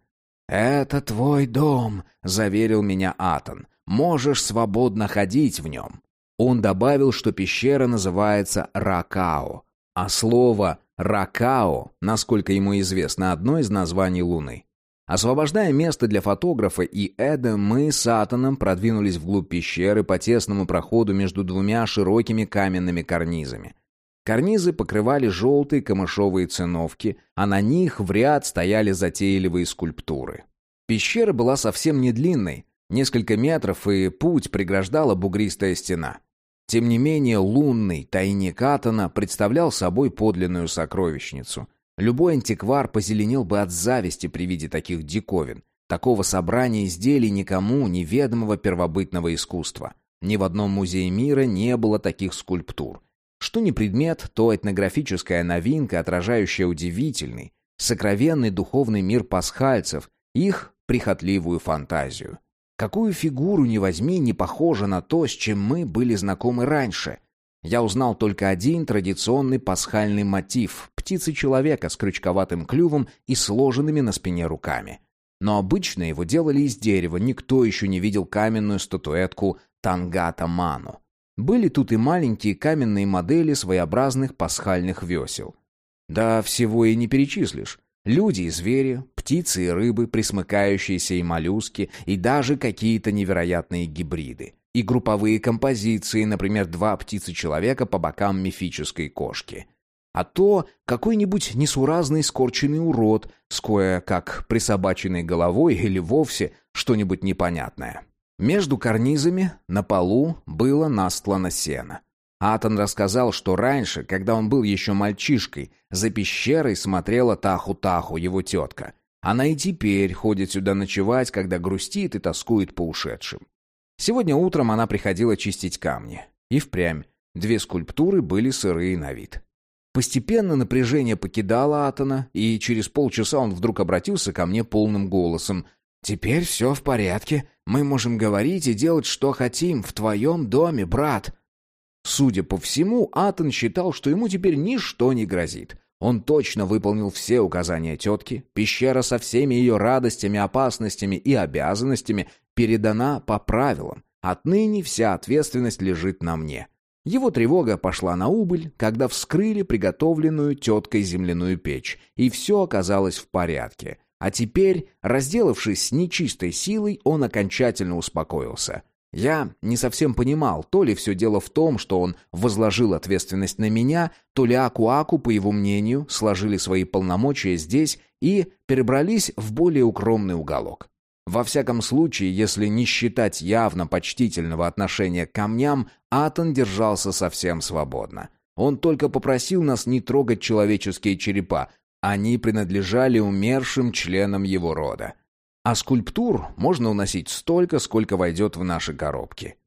«Это твой дом», — заверил меня Атон можешь свободно ходить в нем. Он добавил, что пещера называется Ракао, а слово Ракао, насколько ему известно, одно из названий Луны. Освобождая место для фотографа и Эда, мы с Атоном продвинулись вглубь пещеры по тесному проходу между двумя широкими каменными карнизами. Карнизы покрывали желтые камышовые циновки, а на них в ряд стояли затейливые скульптуры. Пещера была совсем не длинной, Несколько метров, и путь преграждала бугристая стена. Тем не менее, лунный тайник Атона представлял собой подлинную сокровищницу. Любой антиквар позеленел бы от зависти при виде таких диковин, такого собрания изделий никому неведомого первобытного искусства. Ни в одном музее мира не было таких скульптур. Что не предмет, то этнографическая новинка, отражающая удивительный, сокровенный духовный мир пасхальцев, их прихотливую фантазию. Какую фигуру ни возьми, не похожа на то, с чем мы были знакомы раньше. Я узнал только один традиционный пасхальный мотив — птицы человека с крючковатым клювом и сложенными на спине руками. Но обычно его делали из дерева, никто еще не видел каменную статуэтку Тангата Ману. Были тут и маленькие каменные модели своеобразных пасхальных весел. Да всего и не перечислишь. Люди и звери, птицы и рыбы, присмыкающиеся и моллюски, и даже какие-то невероятные гибриды. И групповые композиции, например, два птицы-человека по бокам мифической кошки. А то какой-нибудь несуразный скорченный урод с кое-как присобаченной головой или вовсе что-нибудь непонятное. Между карнизами на полу было настлано сено. Атон рассказал, что раньше, когда он был еще мальчишкой, за пещерой смотрела Таху-Таху, его тетка. Она и теперь ходит сюда ночевать, когда грустит и тоскует по ушедшим. Сегодня утром она приходила чистить камни. И впрямь. Две скульптуры были сырые на вид. Постепенно напряжение покидало Атона, и через полчаса он вдруг обратился ко мне полным голосом. «Теперь все в порядке. Мы можем говорить и делать, что хотим, в твоем доме, брат». Судя по всему, Атон считал, что ему теперь ничто не грозит. Он точно выполнил все указания тетки. Пещера со всеми ее радостями, опасностями и обязанностями передана по правилам. Отныне вся ответственность лежит на мне. Его тревога пошла на убыль, когда вскрыли приготовленную теткой земляную печь, и все оказалось в порядке. А теперь, разделавшись с нечистой силой, он окончательно успокоился. Я не совсем понимал, то ли все дело в том, что он возложил ответственность на меня, то ли Акуаку, по его мнению, сложили свои полномочия здесь и перебрались в более укромный уголок. Во всяком случае, если не считать явно почтительного отношения к камням, Атон держался совсем свободно. Он только попросил нас не трогать человеческие черепа, они принадлежали умершим членам его рода. А скульптур можно уносить столько, сколько войдет в наши коробки.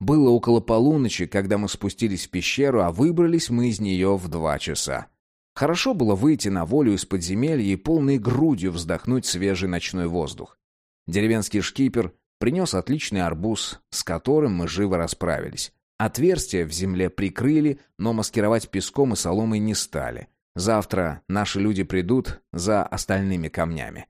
Было около полуночи, когда мы спустились в пещеру, а выбрались мы из нее в два часа. Хорошо было выйти на волю из подземелья и полной грудью вздохнуть свежий ночной воздух. Деревенский шкипер принес отличный арбуз, с которым мы живо расправились. Отверстия в земле прикрыли, но маскировать песком и соломой не стали. Завтра наши люди придут за остальными камнями.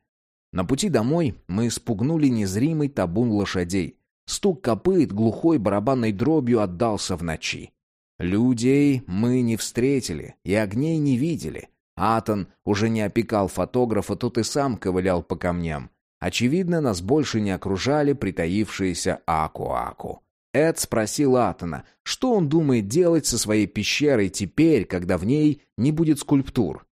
На пути домой мы спугнули незримый табун лошадей. Стук копыт глухой барабанной дробью отдался в ночи. Людей мы не встретили и огней не видели. Атон уже не опекал фотографа, тот и сам ковылял по камням. Очевидно, нас больше не окружали притаившиеся Аку-Аку. Эд спросил Атона, что он думает делать со своей пещерой теперь, когда в ней не будет скульптур.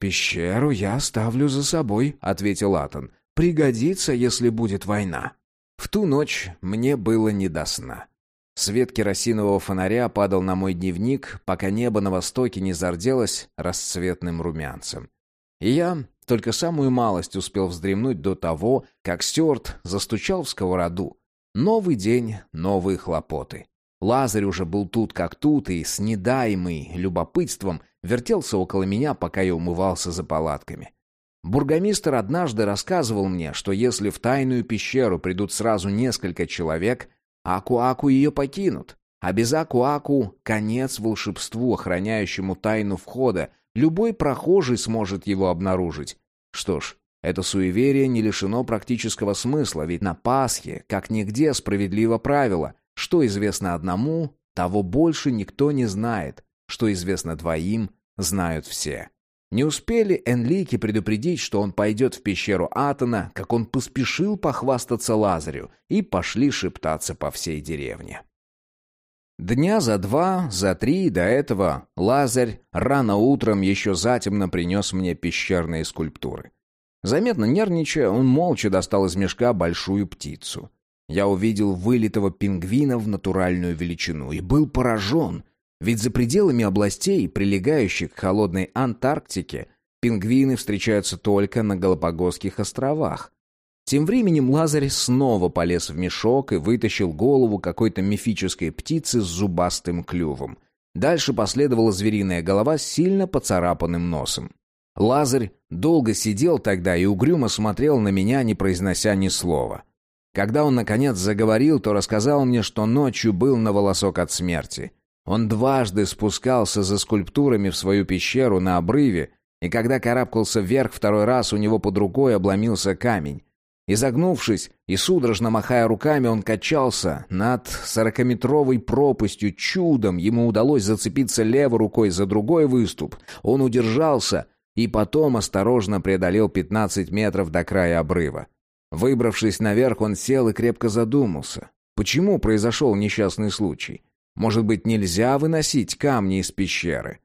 «Пещеру я оставлю за собой», — ответил Атон. «Пригодится, если будет война». В ту ночь мне было не до сна. Свет керосинового фонаря падал на мой дневник, пока небо на востоке не зарделось расцветным румянцем. И я только самую малость успел вздремнуть до того, как Стюарт застучал в сковороду. Новый день, новые хлопоты. Лазарь уже был тут как тут и, с недаемый любопытством, вертелся около меня, пока я умывался за палатками. Бургомистр однажды рассказывал мне, что если в тайную пещеру придут сразу несколько человек, Аку-Аку ее покинут. А без Аку-Аку конец волшебству, охраняющему тайну входа. Любой прохожий сможет его обнаружить. Что ж, это суеверие не лишено практического смысла, ведь на Пасхе, как нигде, справедливо правило. Что известно одному, того больше никто не знает. Что известно двоим, знают все. Не успели Энлики предупредить, что он пойдет в пещеру Атона, как он поспешил похвастаться Лазарю, и пошли шептаться по всей деревне. Дня за два, за три до этого Лазарь рано утром еще затемно принес мне пещерные скульптуры. Заметно нервничая, он молча достал из мешка большую птицу. Я увидел вылитого пингвина в натуральную величину и был поражен, ведь за пределами областей, прилегающих к холодной Антарктике, пингвины встречаются только на Галапагосских островах. Тем временем Лазарь снова полез в мешок и вытащил голову какой-то мифической птицы с зубастым клювом. Дальше последовала звериная голова с сильно поцарапанным носом. Лазарь долго сидел тогда и угрюмо смотрел на меня, не произнося ни слова. Когда он, наконец, заговорил, то рассказал мне, что ночью был на волосок от смерти. Он дважды спускался за скульптурами в свою пещеру на обрыве, и когда карабкался вверх второй раз, у него под рукой обломился камень. Изогнувшись и судорожно махая руками, он качался над сорокаметровой пропастью. Чудом ему удалось зацепиться левой рукой за другой выступ. Он удержался и потом осторожно преодолел 15 метров до края обрыва. Выбравшись наверх, он сел и крепко задумался. Почему произошел несчастный случай? Может быть, нельзя выносить камни из пещеры?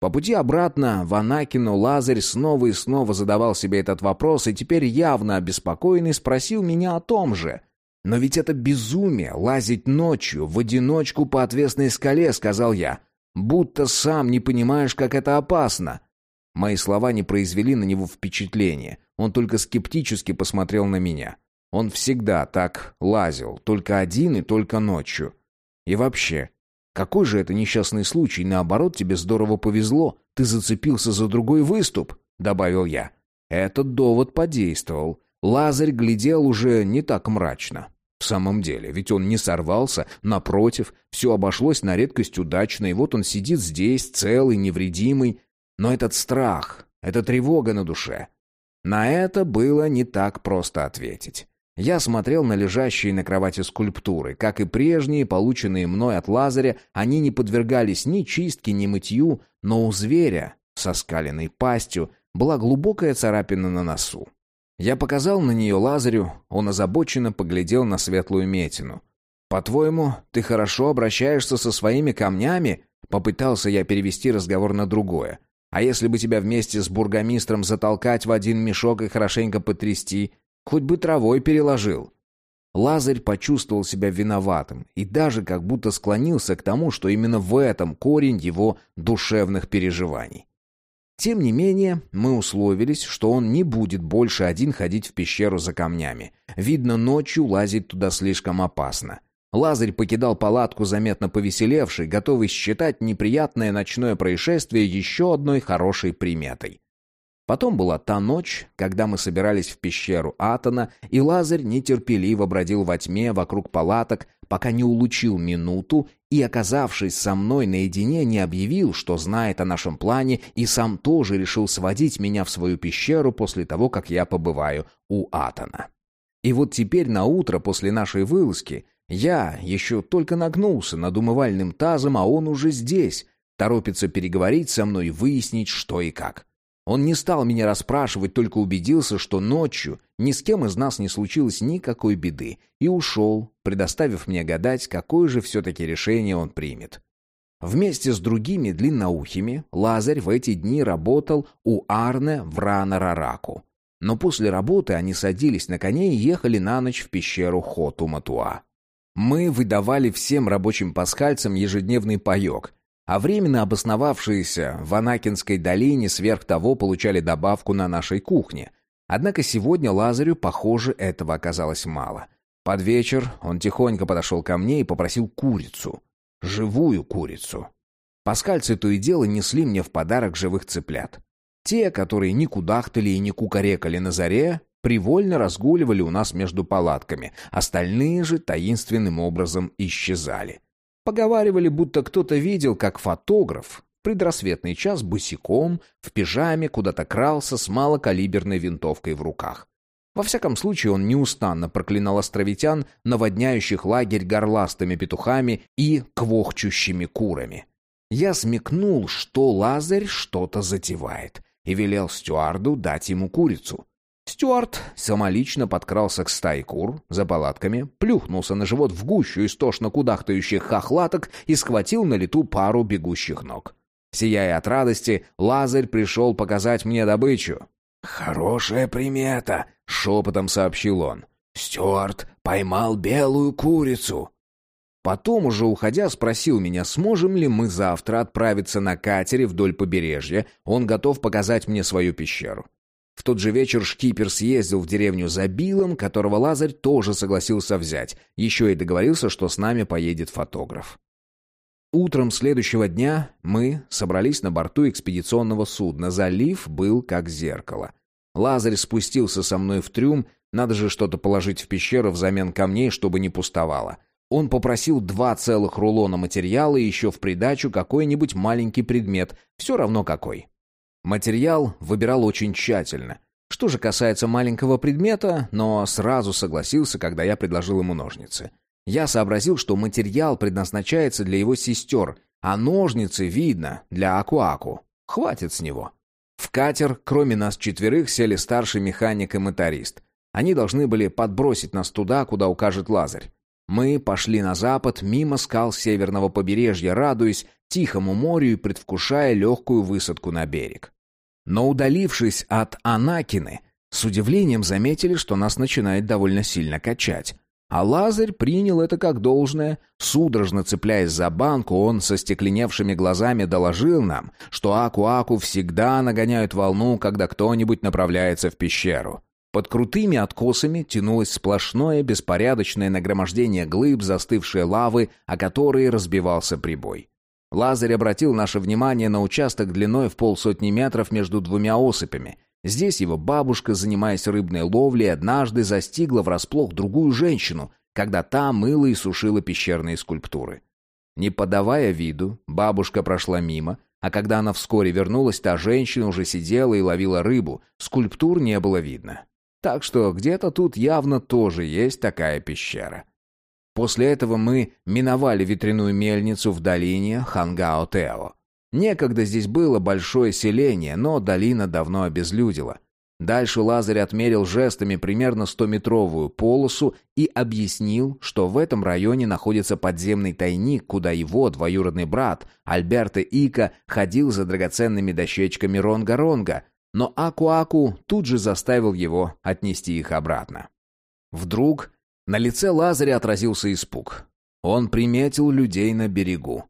По пути обратно в Анакину Лазарь снова и снова задавал себе этот вопрос, и теперь явно обеспокоенный спросил меня о том же. «Но ведь это безумие — лазить ночью, в одиночку по отвесной скале», — сказал я. «Будто сам не понимаешь, как это опасно». Мои слова не произвели на него впечатления. Он только скептически посмотрел на меня. Он всегда так лазил, только один и только ночью. И вообще, какой же это несчастный случай, наоборот, тебе здорово повезло, ты зацепился за другой выступ, добавил я. Этот довод подействовал. Лазарь глядел уже не так мрачно. В самом деле, ведь он не сорвался, напротив, все обошлось на редкость удачно, и вот он сидит здесь, целый, невредимый. Но этот страх, эта тревога на душе. На это было не так просто ответить. Я смотрел на лежащие на кровати скульптуры. Как и прежние, полученные мной от Лазаря, они не подвергались ни чистке, ни мытью, но у зверя со скаленной пастью была глубокая царапина на носу. Я показал на нее Лазарю, он озабоченно поглядел на светлую метину. «По-твоему, ты хорошо обращаешься со своими камнями?» Попытался я перевести разговор на другое. «А если бы тебя вместе с бургомистром затолкать в один мешок и хорошенько потрясти, Хоть бы травой переложил. Лазарь почувствовал себя виноватым и даже как будто склонился к тому, что именно в этом корень его душевных переживаний. Тем не менее, мы условились, что он не будет больше один ходить в пещеру за камнями. Видно, ночью лазить туда слишком опасно. Лазарь покидал палатку заметно повеселевший, готовый считать неприятное ночное происшествие еще одной хорошей приметой. Потом была та ночь, когда мы собирались в пещеру Атона, и Лазарь нетерпеливо бродил во тьме вокруг палаток, пока не улучил минуту и, оказавшись со мной наедине, не объявил, что знает о нашем плане, и сам тоже решил сводить меня в свою пещеру после того, как я побываю у Атона. И вот теперь на утро после нашей вылазки я еще только нагнулся над умывальным тазом, а он уже здесь, торопится переговорить со мной и выяснить, что и как. Он не стал меня расспрашивать, только убедился, что ночью ни с кем из нас не случилось никакой беды, и ушел, предоставив мне гадать, какое же все-таки решение он примет. Вместе с другими длинноухими Лазарь в эти дни работал у Арне в Рана-Рараку. Но после работы они садились на коней и ехали на ночь в пещеру Хоту-Матуа. Мы выдавали всем рабочим пасхальцам ежедневный паек, а временно обосновавшиеся в Анакинской долине сверх того получали добавку на нашей кухне. Однако сегодня Лазарю, похоже, этого оказалось мало. Под вечер он тихонько подошел ко мне и попросил курицу. Живую курицу. Паскальцы то и дело несли мне в подарок живых цыплят. Те, которые не кудахтали и не кукарекали на заре, привольно разгуливали у нас между палатками, остальные же таинственным образом исчезали. Поговаривали, будто кто-то видел, как фотограф предрассветный час босиком, в пижаме, куда-то крался с малокалиберной винтовкой в руках. Во всяком случае, он неустанно проклинал островитян, наводняющих лагерь горластыми петухами и квохчущими курами. Я смекнул, что Лазарь что-то затевает, и велел стюарду дать ему курицу. Стюарт самолично подкрался к стае кур за палатками, плюхнулся на живот в гущу истошно кудахтающих хохлаток и схватил на лету пару бегущих ног. Сияя от радости, Лазарь пришел показать мне добычу. «Хорошая примета», — шепотом сообщил он. «Стюарт поймал белую курицу». Потом, уже уходя, спросил меня, сможем ли мы завтра отправиться на катере вдоль побережья, он готов показать мне свою пещеру. В тот же вечер шкипер съездил в деревню за Биллом, которого Лазарь тоже согласился взять. Еще и договорился, что с нами поедет фотограф. Утром следующего дня мы собрались на борту экспедиционного судна. Залив был как зеркало. Лазарь спустился со мной в трюм, надо же что-то положить в пещеру взамен камней, чтобы не пустовало. Он попросил два целых рулона материала и еще в придачу какой-нибудь маленький предмет, все равно какой. Материал выбирал очень тщательно. Что же касается маленького предмета, но сразу согласился, когда я предложил ему ножницы. Я сообразил, что материал предназначается для его сестер, а ножницы, видно, для Акуаку. Хватит с него. В катер, кроме нас четверых, сели старший механик и моторист. Они должны были подбросить нас туда, куда укажет Лазарь. Мы пошли на запад, мимо скал северного побережья, радуясь тихому морю и предвкушая легкую высадку на берег. Но удалившись от Анакины, с удивлением заметили, что нас начинает довольно сильно качать. А Лазарь принял это как должное. Судорожно цепляясь за банку, он со стекленевшими глазами доложил нам, что Аку-Аку всегда нагоняют волну, когда кто-нибудь направляется в пещеру. Под крутыми откосами тянулось сплошное беспорядочное нагромождение глыб застывшей лавы, о которые разбивался прибой. Лазарь обратил наше внимание на участок длиной в полсотни метров между двумя осыпями, Здесь его бабушка, занимаясь рыбной ловлей, однажды застигла врасплох другую женщину, когда та мыла и сушила пещерные скульптуры. Не подавая виду, бабушка прошла мимо, а когда она вскоре вернулась, та женщина уже сидела и ловила рыбу, скульптур не было видно. Так что где-то тут явно тоже есть такая пещера. После этого мы миновали ветряную мельницу в долине Хангао-Тео. Некогда здесь было большое селение, но долина давно обезлюдила. Дальше Лазарь отмерил жестами примерно стометровую полосу и объяснил, что в этом районе находится подземный тайник, куда его двоюродный брат Альберто Ика ходил за драгоценными дощечками Ронга-Ронга, но Аку-Аку тут же заставил его отнести их обратно. Вдруг на лице Лазаря отразился испуг. Он приметил людей на берегу.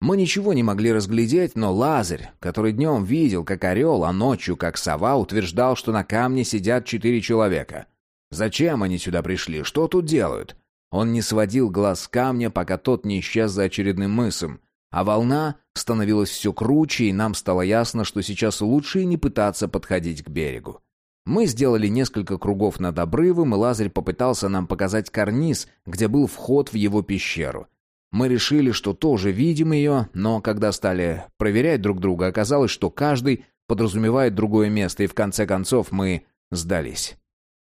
Мы ничего не могли разглядеть, но Лазарь, который днем видел, как орел, а ночью, как сова, утверждал, что на камне сидят четыре человека. Зачем они сюда пришли? Что тут делают? Он не сводил глаз с камня, пока тот не исчез за очередным мысом. А волна становилась все круче, и нам стало ясно, что сейчас лучше и не пытаться подходить к берегу. Мы сделали несколько кругов над обрывом, и Лазарь попытался нам показать карниз, где был вход в его пещеру — мы решили, что тоже видим ее, но когда стали проверять друг друга, оказалось, что каждый подразумевает другое место, и в конце концов мы сдались.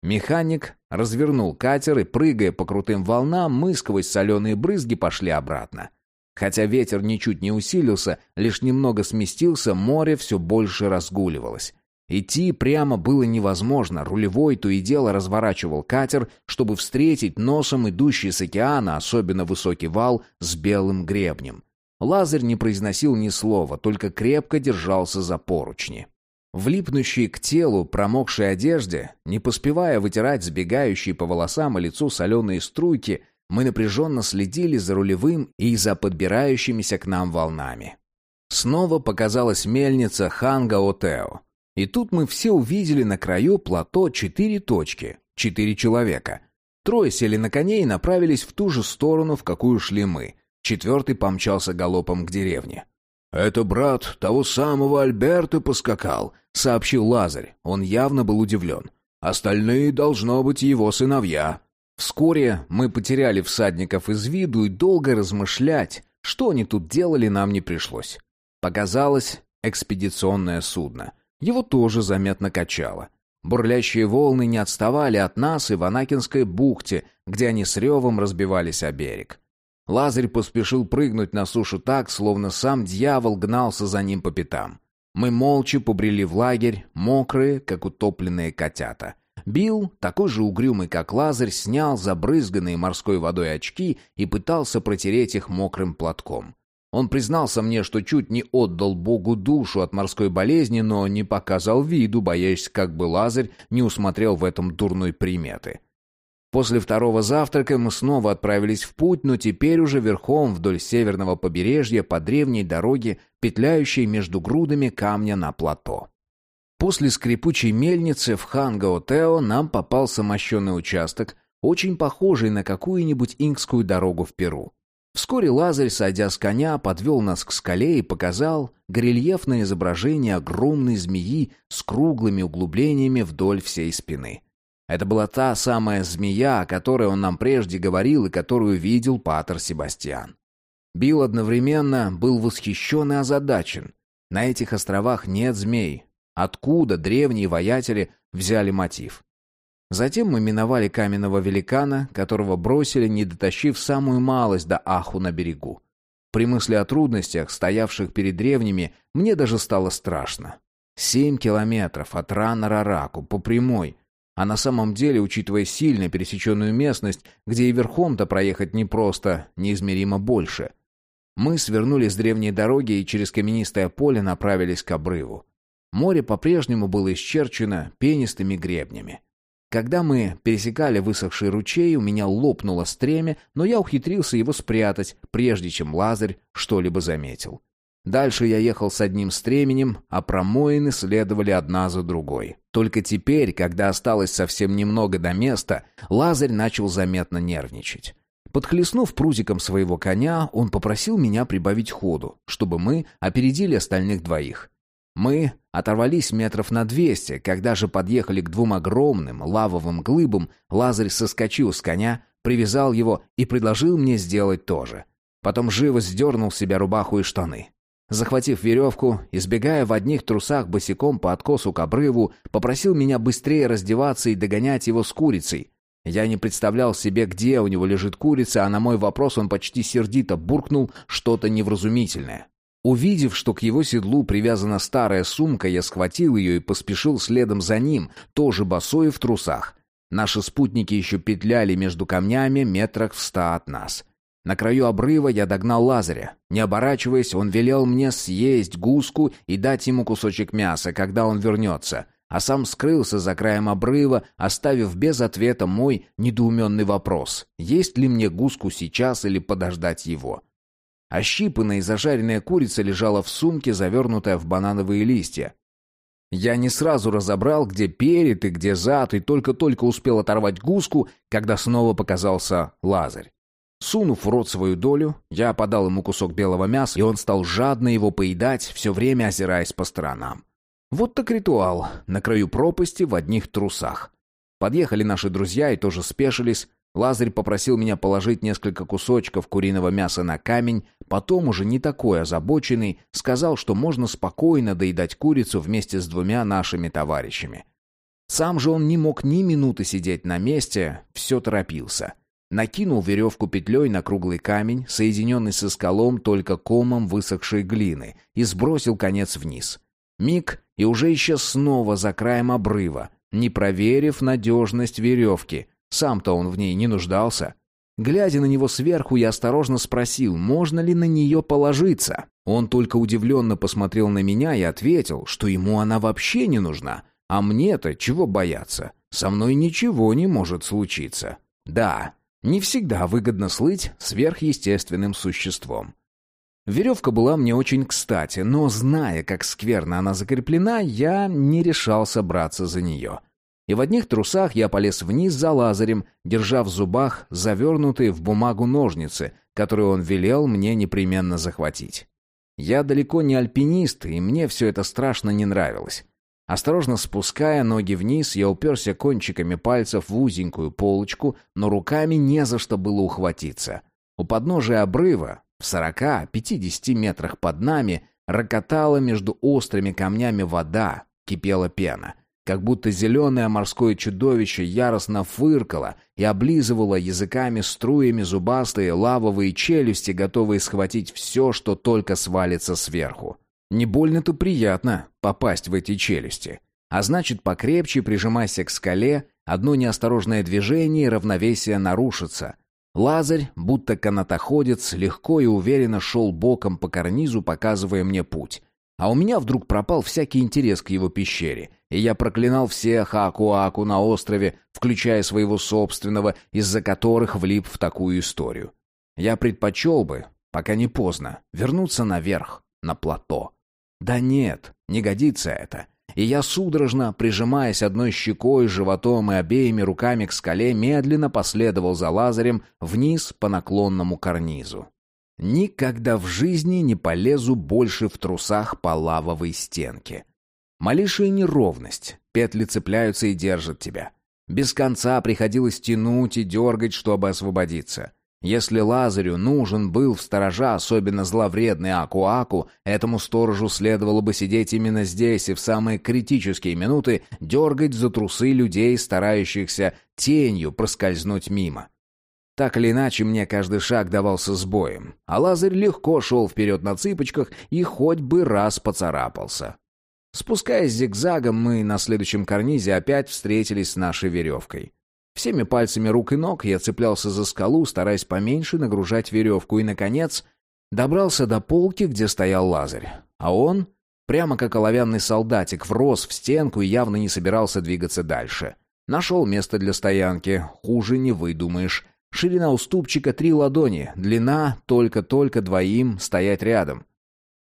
Механик развернул катер, и, прыгая по крутым волнам, мы сквозь соленые брызги пошли обратно. Хотя ветер ничуть не усилился, лишь немного сместился, море все больше разгуливалось. Идти прямо было невозможно, рулевой то и дело разворачивал катер, чтобы встретить носом идущий с океана особенно высокий вал с белым гребнем. Лазарь не произносил ни слова, только крепко держался за поручни. Влипнущие к телу промокшей одежде, не поспевая вытирать сбегающие по волосам и лицу соленые струйки, мы напряженно следили за рулевым и за подбирающимися к нам волнами. Снова показалась мельница Ханга-Отео. И тут мы все увидели на краю плато четыре точки, четыре человека. Трое сели на коней и направились в ту же сторону, в какую шли мы. Четвертый помчался галопом к деревне. «Это брат того самого Альберта поскакал», — сообщил Лазарь. Он явно был удивлен. «Остальные, должно быть, его сыновья». Вскоре мы потеряли всадников из виду, и долго размышлять, что они тут делали, нам не пришлось. Показалось экспедиционное судно. Его тоже заметно качало. Бурлящие волны не отставали от нас и в Анакинской бухте, где они с ревом разбивались о берег. Лазарь поспешил прыгнуть на сушу так, словно сам дьявол гнался за ним по пятам. Мы молча побрели в лагерь, мокрые, как утопленные котята. Билл, такой же угрюмый, как Лазарь, снял забрызганные морской водой очки и пытался протереть их мокрым платком. Он признался мне, что чуть не отдал Богу душу от морской болезни, но не показал виду, боясь, как бы Лазарь не усмотрел в этом дурной приметы. После второго завтрака мы снова отправились в путь, но теперь уже верхом вдоль северного побережья по древней дороге, петляющей между грудами камня на плато. После скрипучей мельницы в Хангаотео нам попался мощенный участок, очень похожий на какую-нибудь инкскую дорогу в Перу. Вскоре Лазарь, сойдя с коня, подвел нас к скале и показал горельефное изображение огромной змеи с круглыми углублениями вдоль всей спины. Это была та самая змея, о которой он нам прежде говорил и которую видел Патер Себастьян. Билл одновременно был восхищен и озадачен. На этих островах нет змей. Откуда древние воятели взяли мотив. Затем мы миновали каменного великана, которого бросили, не дотащив самую малость до аху на берегу. При мысли о трудностях, стоявших перед древними, мне даже стало страшно. Семь километров от Рана-Рараку по прямой, а на самом деле, учитывая сильно пересеченную местность, где и верхом-то проехать непросто, неизмеримо больше. Мы свернули с древней дороги и через каменистое поле направились к обрыву. Море по-прежнему было исчерчено пенистыми гребнями. Когда мы пересекали высохший ручей, у меня лопнуло стремя, но я ухитрился его спрятать, прежде чем Лазарь что-либо заметил. Дальше я ехал с одним стременем, а промоины следовали одна за другой. Только теперь, когда осталось совсем немного до места, Лазарь начал заметно нервничать. Подхлестнув прузиком своего коня, он попросил меня прибавить ходу, чтобы мы опередили остальных двоих. Мы оторвались метров на двести, когда же подъехали к двум огромным лавовым глыбам, Лазарь соскочил с коня, привязал его и предложил мне сделать то же. Потом живо сдернул себя рубаху и штаны. Захватив веревку, избегая в одних трусах босиком по откосу к обрыву, попросил меня быстрее раздеваться и догонять его с курицей. Я не представлял себе, где у него лежит курица, а на мой вопрос он почти сердито буркнул что-то невразумительное. Увидев, что к его седлу привязана старая сумка, я схватил ее и поспешил следом за ним, тоже босой в трусах. Наши спутники еще петляли между камнями метрах в ста от нас. На краю обрыва я догнал Лазаря. Не оборачиваясь, он велел мне съесть гуску и дать ему кусочек мяса, когда он вернется, а сам скрылся за краем обрыва, оставив без ответа мой недоуменный вопрос, есть ли мне гуску сейчас или подождать его. Ощипанная и зажаренная курица лежала в сумке, завернутая в банановые листья. Я не сразу разобрал, где перед и где зад, и только-только успел оторвать гуску, когда снова показался Лазарь. Сунув в рот свою долю, я подал ему кусок белого мяса, и он стал жадно его поедать, все время озираясь по сторонам. Вот так ритуал, на краю пропасти в одних трусах. Подъехали наши друзья и тоже спешились, Лазарь попросил меня положить несколько кусочков куриного мяса на камень, потом уже не такой озабоченный, сказал, что можно спокойно доедать курицу вместе с двумя нашими товарищами. Сам же он не мог ни минуты сидеть на месте, все торопился. Накинул веревку петлей на круглый камень, соединенный со скалом только комом высохшей глины, и сбросил конец вниз. Миг, и уже исчез снова за краем обрыва, не проверив надежность веревки — сам-то он в ней не нуждался. Глядя на него сверху, я осторожно спросил, можно ли на нее положиться. Он только удивленно посмотрел на меня и ответил, что ему она вообще не нужна. А мне-то чего бояться? Со мной ничего не может случиться. Да, не всегда выгодно слыть сверхъестественным существом. Веревка была мне очень кстати, но, зная, как скверно она закреплена, я не решался браться за нее. И в одних трусах я полез вниз за Лазарем, держа в зубах завернутые в бумагу ножницы, которые он велел мне непременно захватить. Я далеко не альпинист, и мне все это страшно не нравилось. Осторожно спуская ноги вниз, я уперся кончиками пальцев в узенькую полочку, но руками не за что было ухватиться. У подножия обрыва, в сорока-пятидесяти метрах под нами, рокотала между острыми камнями вода, кипела пена — как будто зеленое морское чудовище яростно фыркало и облизывало языками струями зубастые лавовые челюсти, готовые схватить все, что только свалится сверху. Не больно-то приятно попасть в эти челюсти. А значит, покрепче прижимайся к скале, одно неосторожное движение и равновесие нарушится. Лазарь, будто канатоходец, легко и уверенно шел боком по карнизу, показывая мне путь. А у меня вдруг пропал всякий интерес к его пещере, и я проклинал всех Аку-Аку на острове, включая своего собственного, из-за которых влип в такую историю. Я предпочел бы, пока не поздно, вернуться наверх, на плато. Да нет, не годится это. И я судорожно, прижимаясь одной щекой, животом и обеими руками к скале, медленно последовал за Лазарем вниз по наклонному карнизу. Никогда в жизни не полезу больше в трусах по лавовой стенке. Малейшая неровность, петли цепляются и держат тебя. Без конца приходилось тянуть и дергать, чтобы освободиться. Если Лазарю нужен был в сторожа особенно зловредный Аку-Аку, этому сторожу следовало бы сидеть именно здесь и в самые критические минуты дергать за трусы людей, старающихся тенью проскользнуть мимо. Так или иначе, мне каждый шаг давался с боем, а Лазарь легко шел вперед на цыпочках и хоть бы раз поцарапался. Спускаясь зигзагом, мы на следующем карнизе опять встретились с нашей веревкой. Всеми пальцами рук и ног я цеплялся за скалу, стараясь поменьше нагружать веревку, и, наконец, добрался до полки, где стоял Лазарь. А он, прямо как оловянный солдатик, врос в стенку и явно не собирался двигаться дальше. Нашел место для стоянки, хуже не выдумаешь. Ширина уступчика три ладони, длина только-только двоим стоять рядом.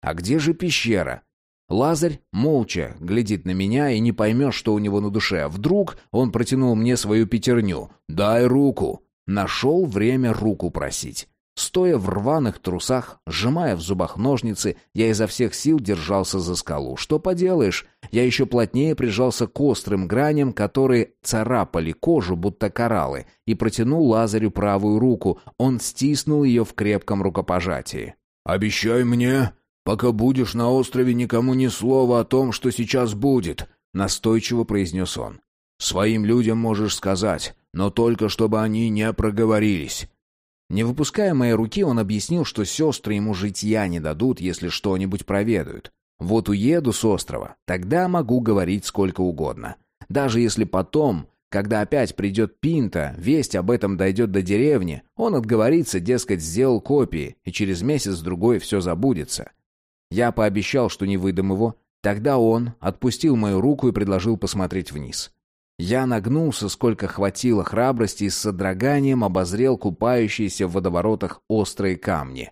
А где же пещера? Лазарь молча глядит на меня и не поймешь, что у него на душе. Вдруг он протянул мне свою пятерню. «Дай руку!» Нашел время руку просить. Стоя в рваных трусах, сжимая в зубах ножницы, я изо всех сил держался за скалу. Что поделаешь, я еще плотнее прижался к острым граням, которые царапали кожу, будто кораллы, и протянул Лазарю правую руку. Он стиснул ее в крепком рукопожатии. «Обещай мне, «Пока будешь на острове, никому ни слова о том, что сейчас будет», — настойчиво произнес он. «Своим людям можешь сказать, но только чтобы они не проговорились». Не выпуская моей руки, он объяснил, что сестры ему житья не дадут, если что-нибудь проведают. Вот уеду с острова, тогда могу говорить сколько угодно. Даже если потом, когда опять придет Пинта, весть об этом дойдет до деревни, он отговорится, дескать, сделал копии, и через месяц-другой все забудется. Я пообещал, что не выдам его. Тогда он отпустил мою руку и предложил посмотреть вниз. Я нагнулся, сколько хватило храбрости, и с содроганием обозрел купающиеся в водоворотах острые камни.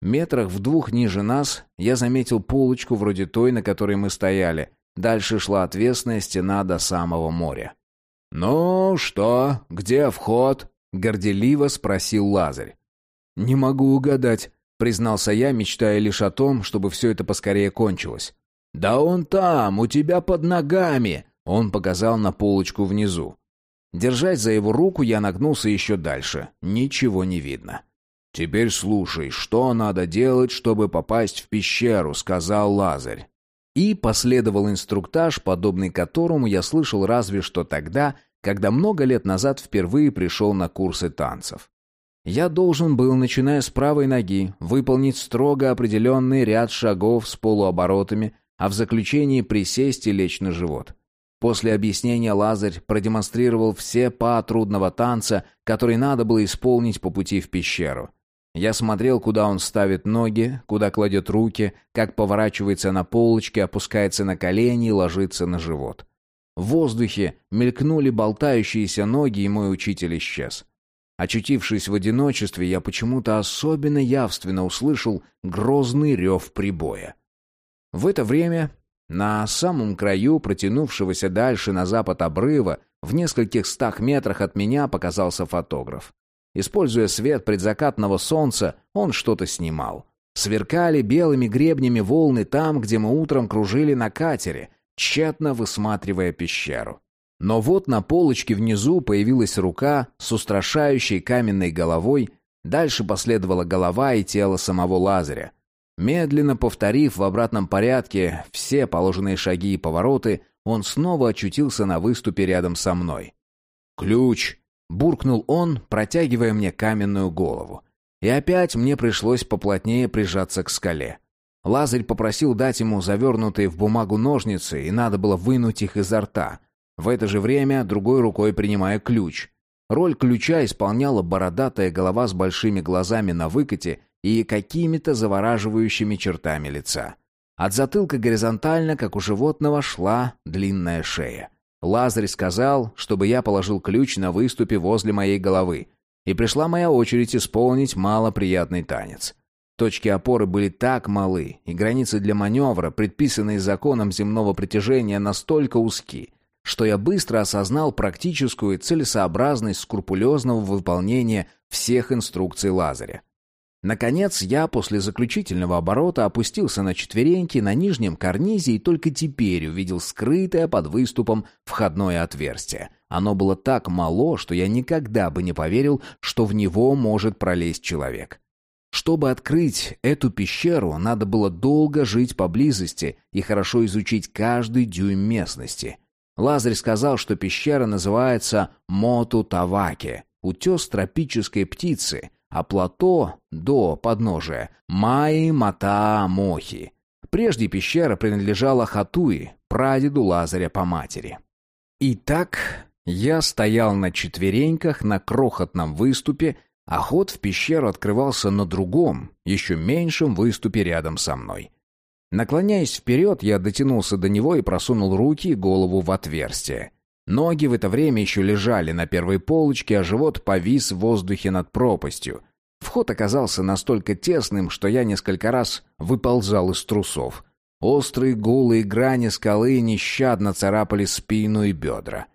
Метрах в двух ниже нас я заметил полочку вроде той, на которой мы стояли. Дальше шла отвесная стена до самого моря. «Ну что, где вход?» — горделиво спросил Лазарь. «Не могу угадать», признался я, мечтая лишь о том, чтобы все это поскорее кончилось. «Да он там, у тебя под ногами!» Он показал на полочку внизу. Держась за его руку, я нагнулся еще дальше. Ничего не видно. «Теперь слушай, что надо делать, чтобы попасть в пещеру», — сказал Лазарь. И последовал инструктаж, подобный которому я слышал разве что тогда, когда много лет назад впервые пришел на курсы танцев. Я должен был, начиная с правой ноги, выполнить строго определенный ряд шагов с полуоборотами, а в заключении присесть и лечь на живот. После объяснения Лазарь продемонстрировал все па трудного танца, который надо было исполнить по пути в пещеру. Я смотрел, куда он ставит ноги, куда кладет руки, как поворачивается на полочке, опускается на колени и ложится на живот. В воздухе мелькнули болтающиеся ноги, и мой учитель исчез. Очутившись в одиночестве, я почему-то особенно явственно услышал грозный рев прибоя. В это время на самом краю протянувшегося дальше на запад обрыва, в нескольких стах метрах от меня показался фотограф. Используя свет предзакатного солнца, он что-то снимал. Сверкали белыми гребнями волны там, где мы утром кружили на катере, тщетно высматривая пещеру. Но вот на полочке внизу появилась рука с устрашающей каменной головой, дальше последовала голова и тело самого Лазаря. Медленно повторив в обратном порядке все положенные шаги и повороты, он снова очутился на выступе рядом со мной. «Ключ!» — буркнул он, протягивая мне каменную голову. И опять мне пришлось поплотнее прижаться к скале. Лазарь попросил дать ему завернутые в бумагу ножницы, и надо было вынуть их изо рта — в это же время другой рукой принимая ключ. Роль ключа исполняла бородатая голова с большими глазами на выкате и какими-то завораживающими чертами лица. От затылка горизонтально, как у животного, шла длинная шея. Лазарь сказал, чтобы я положил ключ на выступе возле моей головы. И пришла моя очередь исполнить малоприятный танец. Точки опоры были так малы, и границы для маневра, предписанные законом земного притяжения, настолько узки, что я быстро осознал практическую целесообразность скрупулезного выполнения всех инструкций Лазаря. Наконец, я после заключительного оборота опустился на четвереньки на нижнем карнизе и только теперь увидел скрытое под выступом входное отверстие. Оно было так мало, что я никогда бы не поверил, что в него может пролезть человек. Чтобы открыть эту пещеру, надо было долго жить поблизости и хорошо изучить каждый дюйм местности. Лазарь сказал, что пещера называется Моту-Таваке, утес тропической птицы, а плато до подножия Майи-Мата-Мохи. Прежде пещера принадлежала Хатуи, прадеду Лазаря по матери. Итак, я стоял на четвереньках на крохотном выступе, а ход в пещеру открывался на другом, еще меньшем выступе рядом со мной. Наклоняясь вперед, я дотянулся до него и просунул руки и голову в отверстие. Ноги в это время еще лежали на первой полочке, а живот повис в воздухе над пропастью. Вход оказался настолько тесным, что я несколько раз выползал из трусов. Острые голые грани скалы нещадно царапали спину и бедра.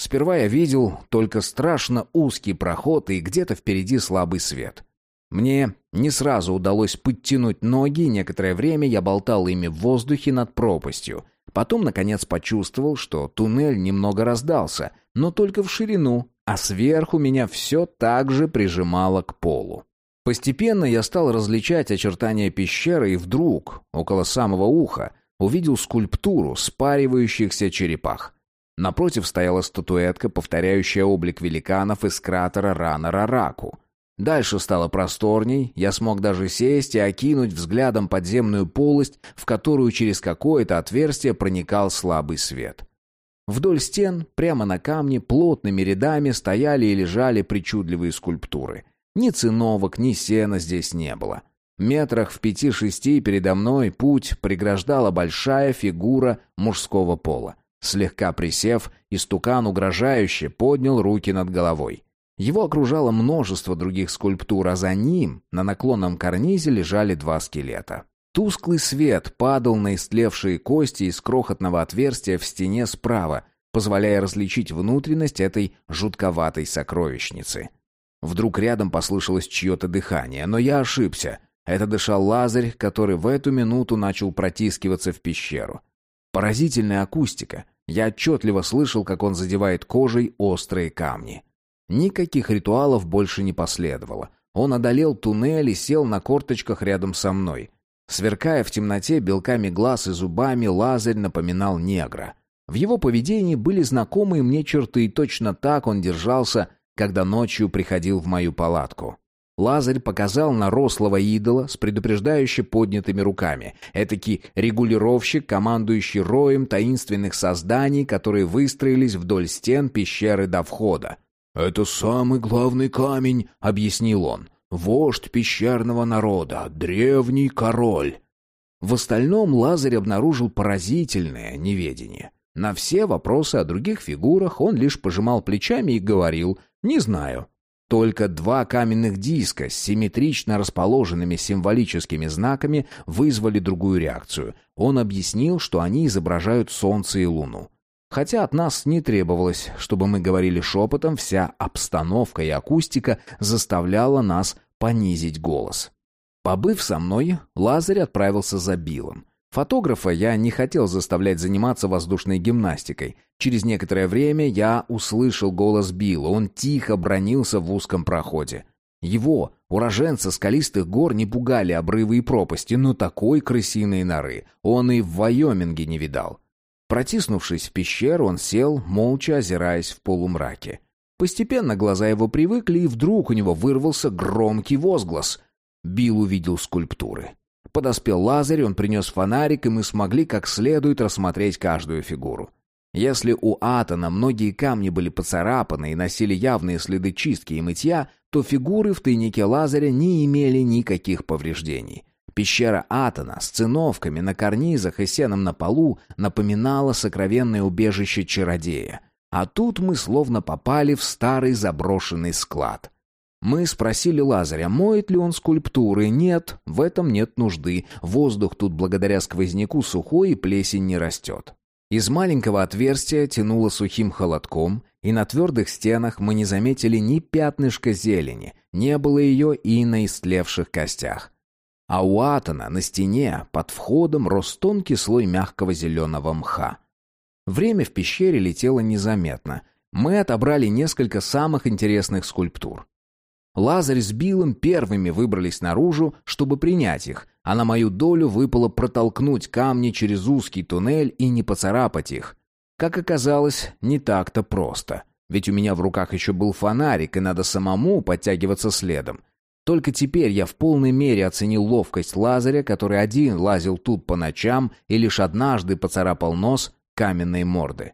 Сперва я видел только страшно узкий проход и где-то впереди слабый свет. Мне не сразу удалось подтянуть ноги, некоторое время я болтал ими в воздухе над пропастью — Потом, наконец, почувствовал, что туннель немного раздался, но только в ширину, а сверху меня все так же прижимало к полу. Постепенно я стал различать очертания пещеры и вдруг, около самого уха, увидел скульптуру спаривающихся черепах. Напротив стояла статуэтка, повторяющая облик великанов из кратера Рана-Рараку. Дальше стало просторней, я смог даже сесть и окинуть взглядом подземную полость, в которую через какое-то отверстие проникал слабый свет. Вдоль стен, прямо на камне, плотными рядами стояли и лежали причудливые скульптуры. Ни циновок, ни сена здесь не было. Метрах в пяти-шести передо мной путь преграждала большая фигура мужского пола. Слегка присев, истукан угрожающе поднял руки над головой. Его окружало множество других скульптур, а за ним, на наклонном карнизе, лежали два скелета. Тусклый свет падал на истлевшие кости из крохотного отверстия в стене справа, позволяя различить внутренность этой жутковатой сокровищницы. Вдруг рядом послышалось чье-то дыхание, но я ошибся. Это дышал Лазарь, который в эту минуту начал протискиваться в пещеру. Поразительная акустика. Я отчетливо слышал, как он задевает кожей острые камни. Никаких ритуалов больше не последовало. Он одолел туннель и сел на корточках рядом со мной. Сверкая в темноте белками глаз и зубами, Лазарь напоминал негра. В его поведении были знакомые мне черты, и точно так он держался, когда ночью приходил в мою палатку. Лазарь показал на рослого идола с предупреждающе поднятыми руками. Этакий регулировщик, командующий роем таинственных созданий, которые выстроились вдоль стен пещеры до входа. «Это самый главный камень», — объяснил он. «Вождь пещерного народа, древний король». В остальном Лазарь обнаружил поразительное неведение. На все вопросы о других фигурах он лишь пожимал плечами и говорил «не знаю». Только два каменных диска с симметрично расположенными символическими знаками вызвали другую реакцию. Он объяснил, что они изображают Солнце и Луну. Хотя от нас не требовалось, чтобы мы говорили шепотом, вся обстановка и акустика заставляла нас понизить голос. Побыв со мной, Лазарь отправился за Биллом. Фотографа я не хотел заставлять заниматься воздушной гимнастикой. Через некоторое время я услышал голос Билла. Он тихо бронился в узком проходе. Его, уроженца скалистых гор, не пугали обрывы и пропасти, но такой крысиной норы он и в Вайоминге не видал. Протиснувшись в пещеру, он сел, молча озираясь в полумраке. Постепенно глаза его привыкли, и вдруг у него вырвался громкий возглас. Билл увидел скульптуры. Подоспел Лазарь, он принес фонарик, и мы смогли как следует рассмотреть каждую фигуру. Если у Атона многие камни были поцарапаны и носили явные следы чистки и мытья, то фигуры в тайнике Лазаря не имели никаких повреждений. Пещера Атона с циновками на карнизах и сеном на полу напоминала сокровенное убежище чародея. А тут мы словно попали в старый заброшенный склад. Мы спросили Лазаря, моет ли он скульптуры. Нет, в этом нет нужды. Воздух тут благодаря сквозняку сухой и плесень не растет. Из маленького отверстия тянуло сухим холодком, и на твердых стенах мы не заметили ни пятнышка зелени, не было ее и на истлевших костях. А у Атона на стене под входом рос тонкий слой мягкого зеленого мха. Время в пещере летело незаметно. Мы отобрали несколько самых интересных скульптур. Лазарь с Биллом первыми выбрались наружу, чтобы принять их, а на мою долю выпало протолкнуть камни через узкий туннель и не поцарапать их. Как оказалось, не так-то просто. Ведь у меня в руках еще был фонарик, и надо самому подтягиваться следом. Только теперь я в полной мере оценил ловкость Лазаря, который один лазил тут по ночам и лишь однажды поцарапал нос каменной морды.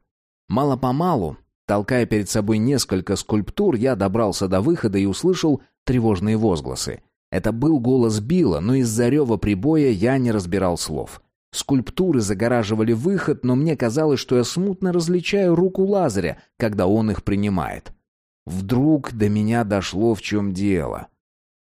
Мало-помалу, толкая перед собой несколько скульптур, я добрался до выхода и услышал тревожные возгласы. Это был голос Билла, но из-за рева прибоя я не разбирал слов. Скульптуры загораживали выход, но мне казалось, что я смутно различаю руку Лазаря, когда он их принимает. Вдруг до меня дошло, в чем дело.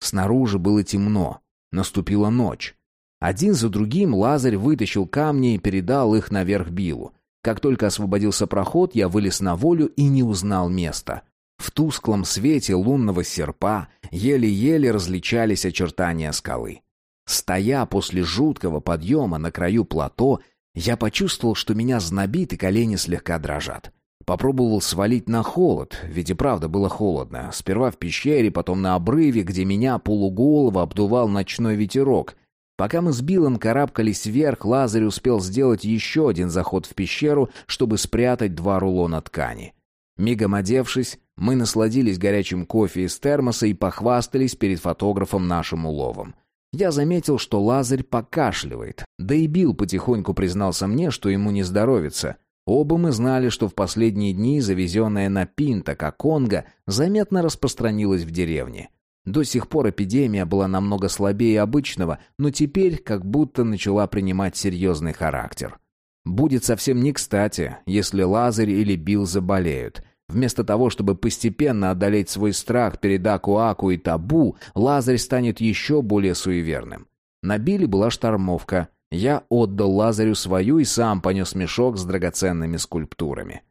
Снаружи было темно. Наступила ночь. Один за другим Лазарь вытащил камни и передал их наверх Биллу. Как только освободился проход, я вылез на волю и не узнал места. В тусклом свете лунного серпа еле-еле различались очертания скалы. Стоя после жуткого подъема на краю плато, я почувствовал, что меня знобит и колени слегка дрожат. Попробовал свалить на холод, ведь и правда было холодно. Сперва в пещере, потом на обрыве, где меня полуголово обдувал ночной ветерок. Пока мы с Биллом карабкались вверх, Лазарь успел сделать еще один заход в пещеру, чтобы спрятать два рулона ткани. Мигом одевшись, мы насладились горячим кофе из термоса и похвастались перед фотографом нашим уловом. Я заметил, что Лазарь покашливает, да и Билл потихоньку признался мне, что ему не здоровится. Оба мы знали, что в последние дни завезенная на Пинта Конго заметно распространилась в деревне. До сих пор эпидемия была намного слабее обычного, но теперь как будто начала принимать серьезный характер. Будет совсем не кстати, если Лазарь или Билл заболеют. Вместо того, чтобы постепенно одолеть свой страх перед Аку-Аку и Табу, Лазарь станет еще более суеверным. На Билле была штормовка. Я отдал Лазарю свою и сам понес мешок с драгоценными скульптурами.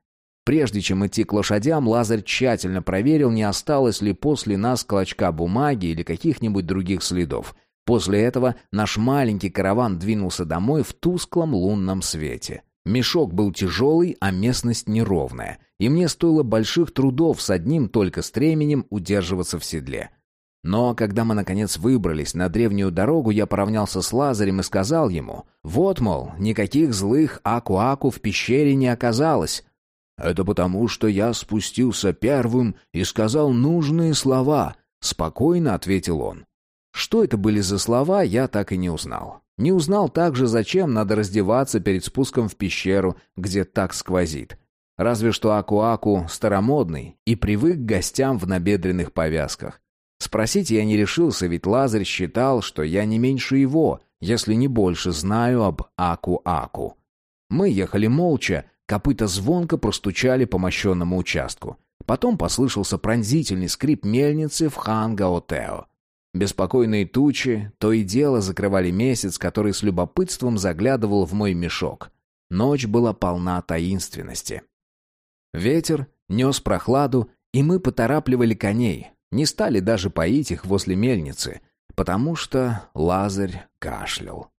Прежде чем идти к лошадям, Лазарь тщательно проверил, не осталось ли после нас клочка бумаги или каких-нибудь других следов. После этого наш маленький караван двинулся домой в тусклом лунном свете. Мешок был тяжелый, а местность неровная, и мне стоило больших трудов с одним только стременем удерживаться в седле. Но когда мы, наконец, выбрались на древнюю дорогу, я поравнялся с Лазарем и сказал ему, «Вот, мол, никаких злых аку-аку в пещере не оказалось. Это потому, что я спустился первым и сказал нужные слова, спокойно ответил он. Что это были за слова, я так и не узнал. Не узнал также, зачем надо раздеваться перед спуском в пещеру, где так сквозит. Разве что Аку-Аку старомодный и привык к гостям в набедренных повязках. Спросить я не решился, ведь Лазарь считал, что я не меньше его, если не больше знаю об Аку-Аку. Мы ехали молча, Копыта звонко простучали по мощенному участку. Потом послышался пронзительный скрип мельницы в Хангаотео. Беспокойные тучи то и дело закрывали месяц, который с любопытством заглядывал в мой мешок. Ночь была полна таинственности. Ветер нес прохладу, и мы поторапливали коней, не стали даже поить их возле мельницы, потому что Лазарь кашлял.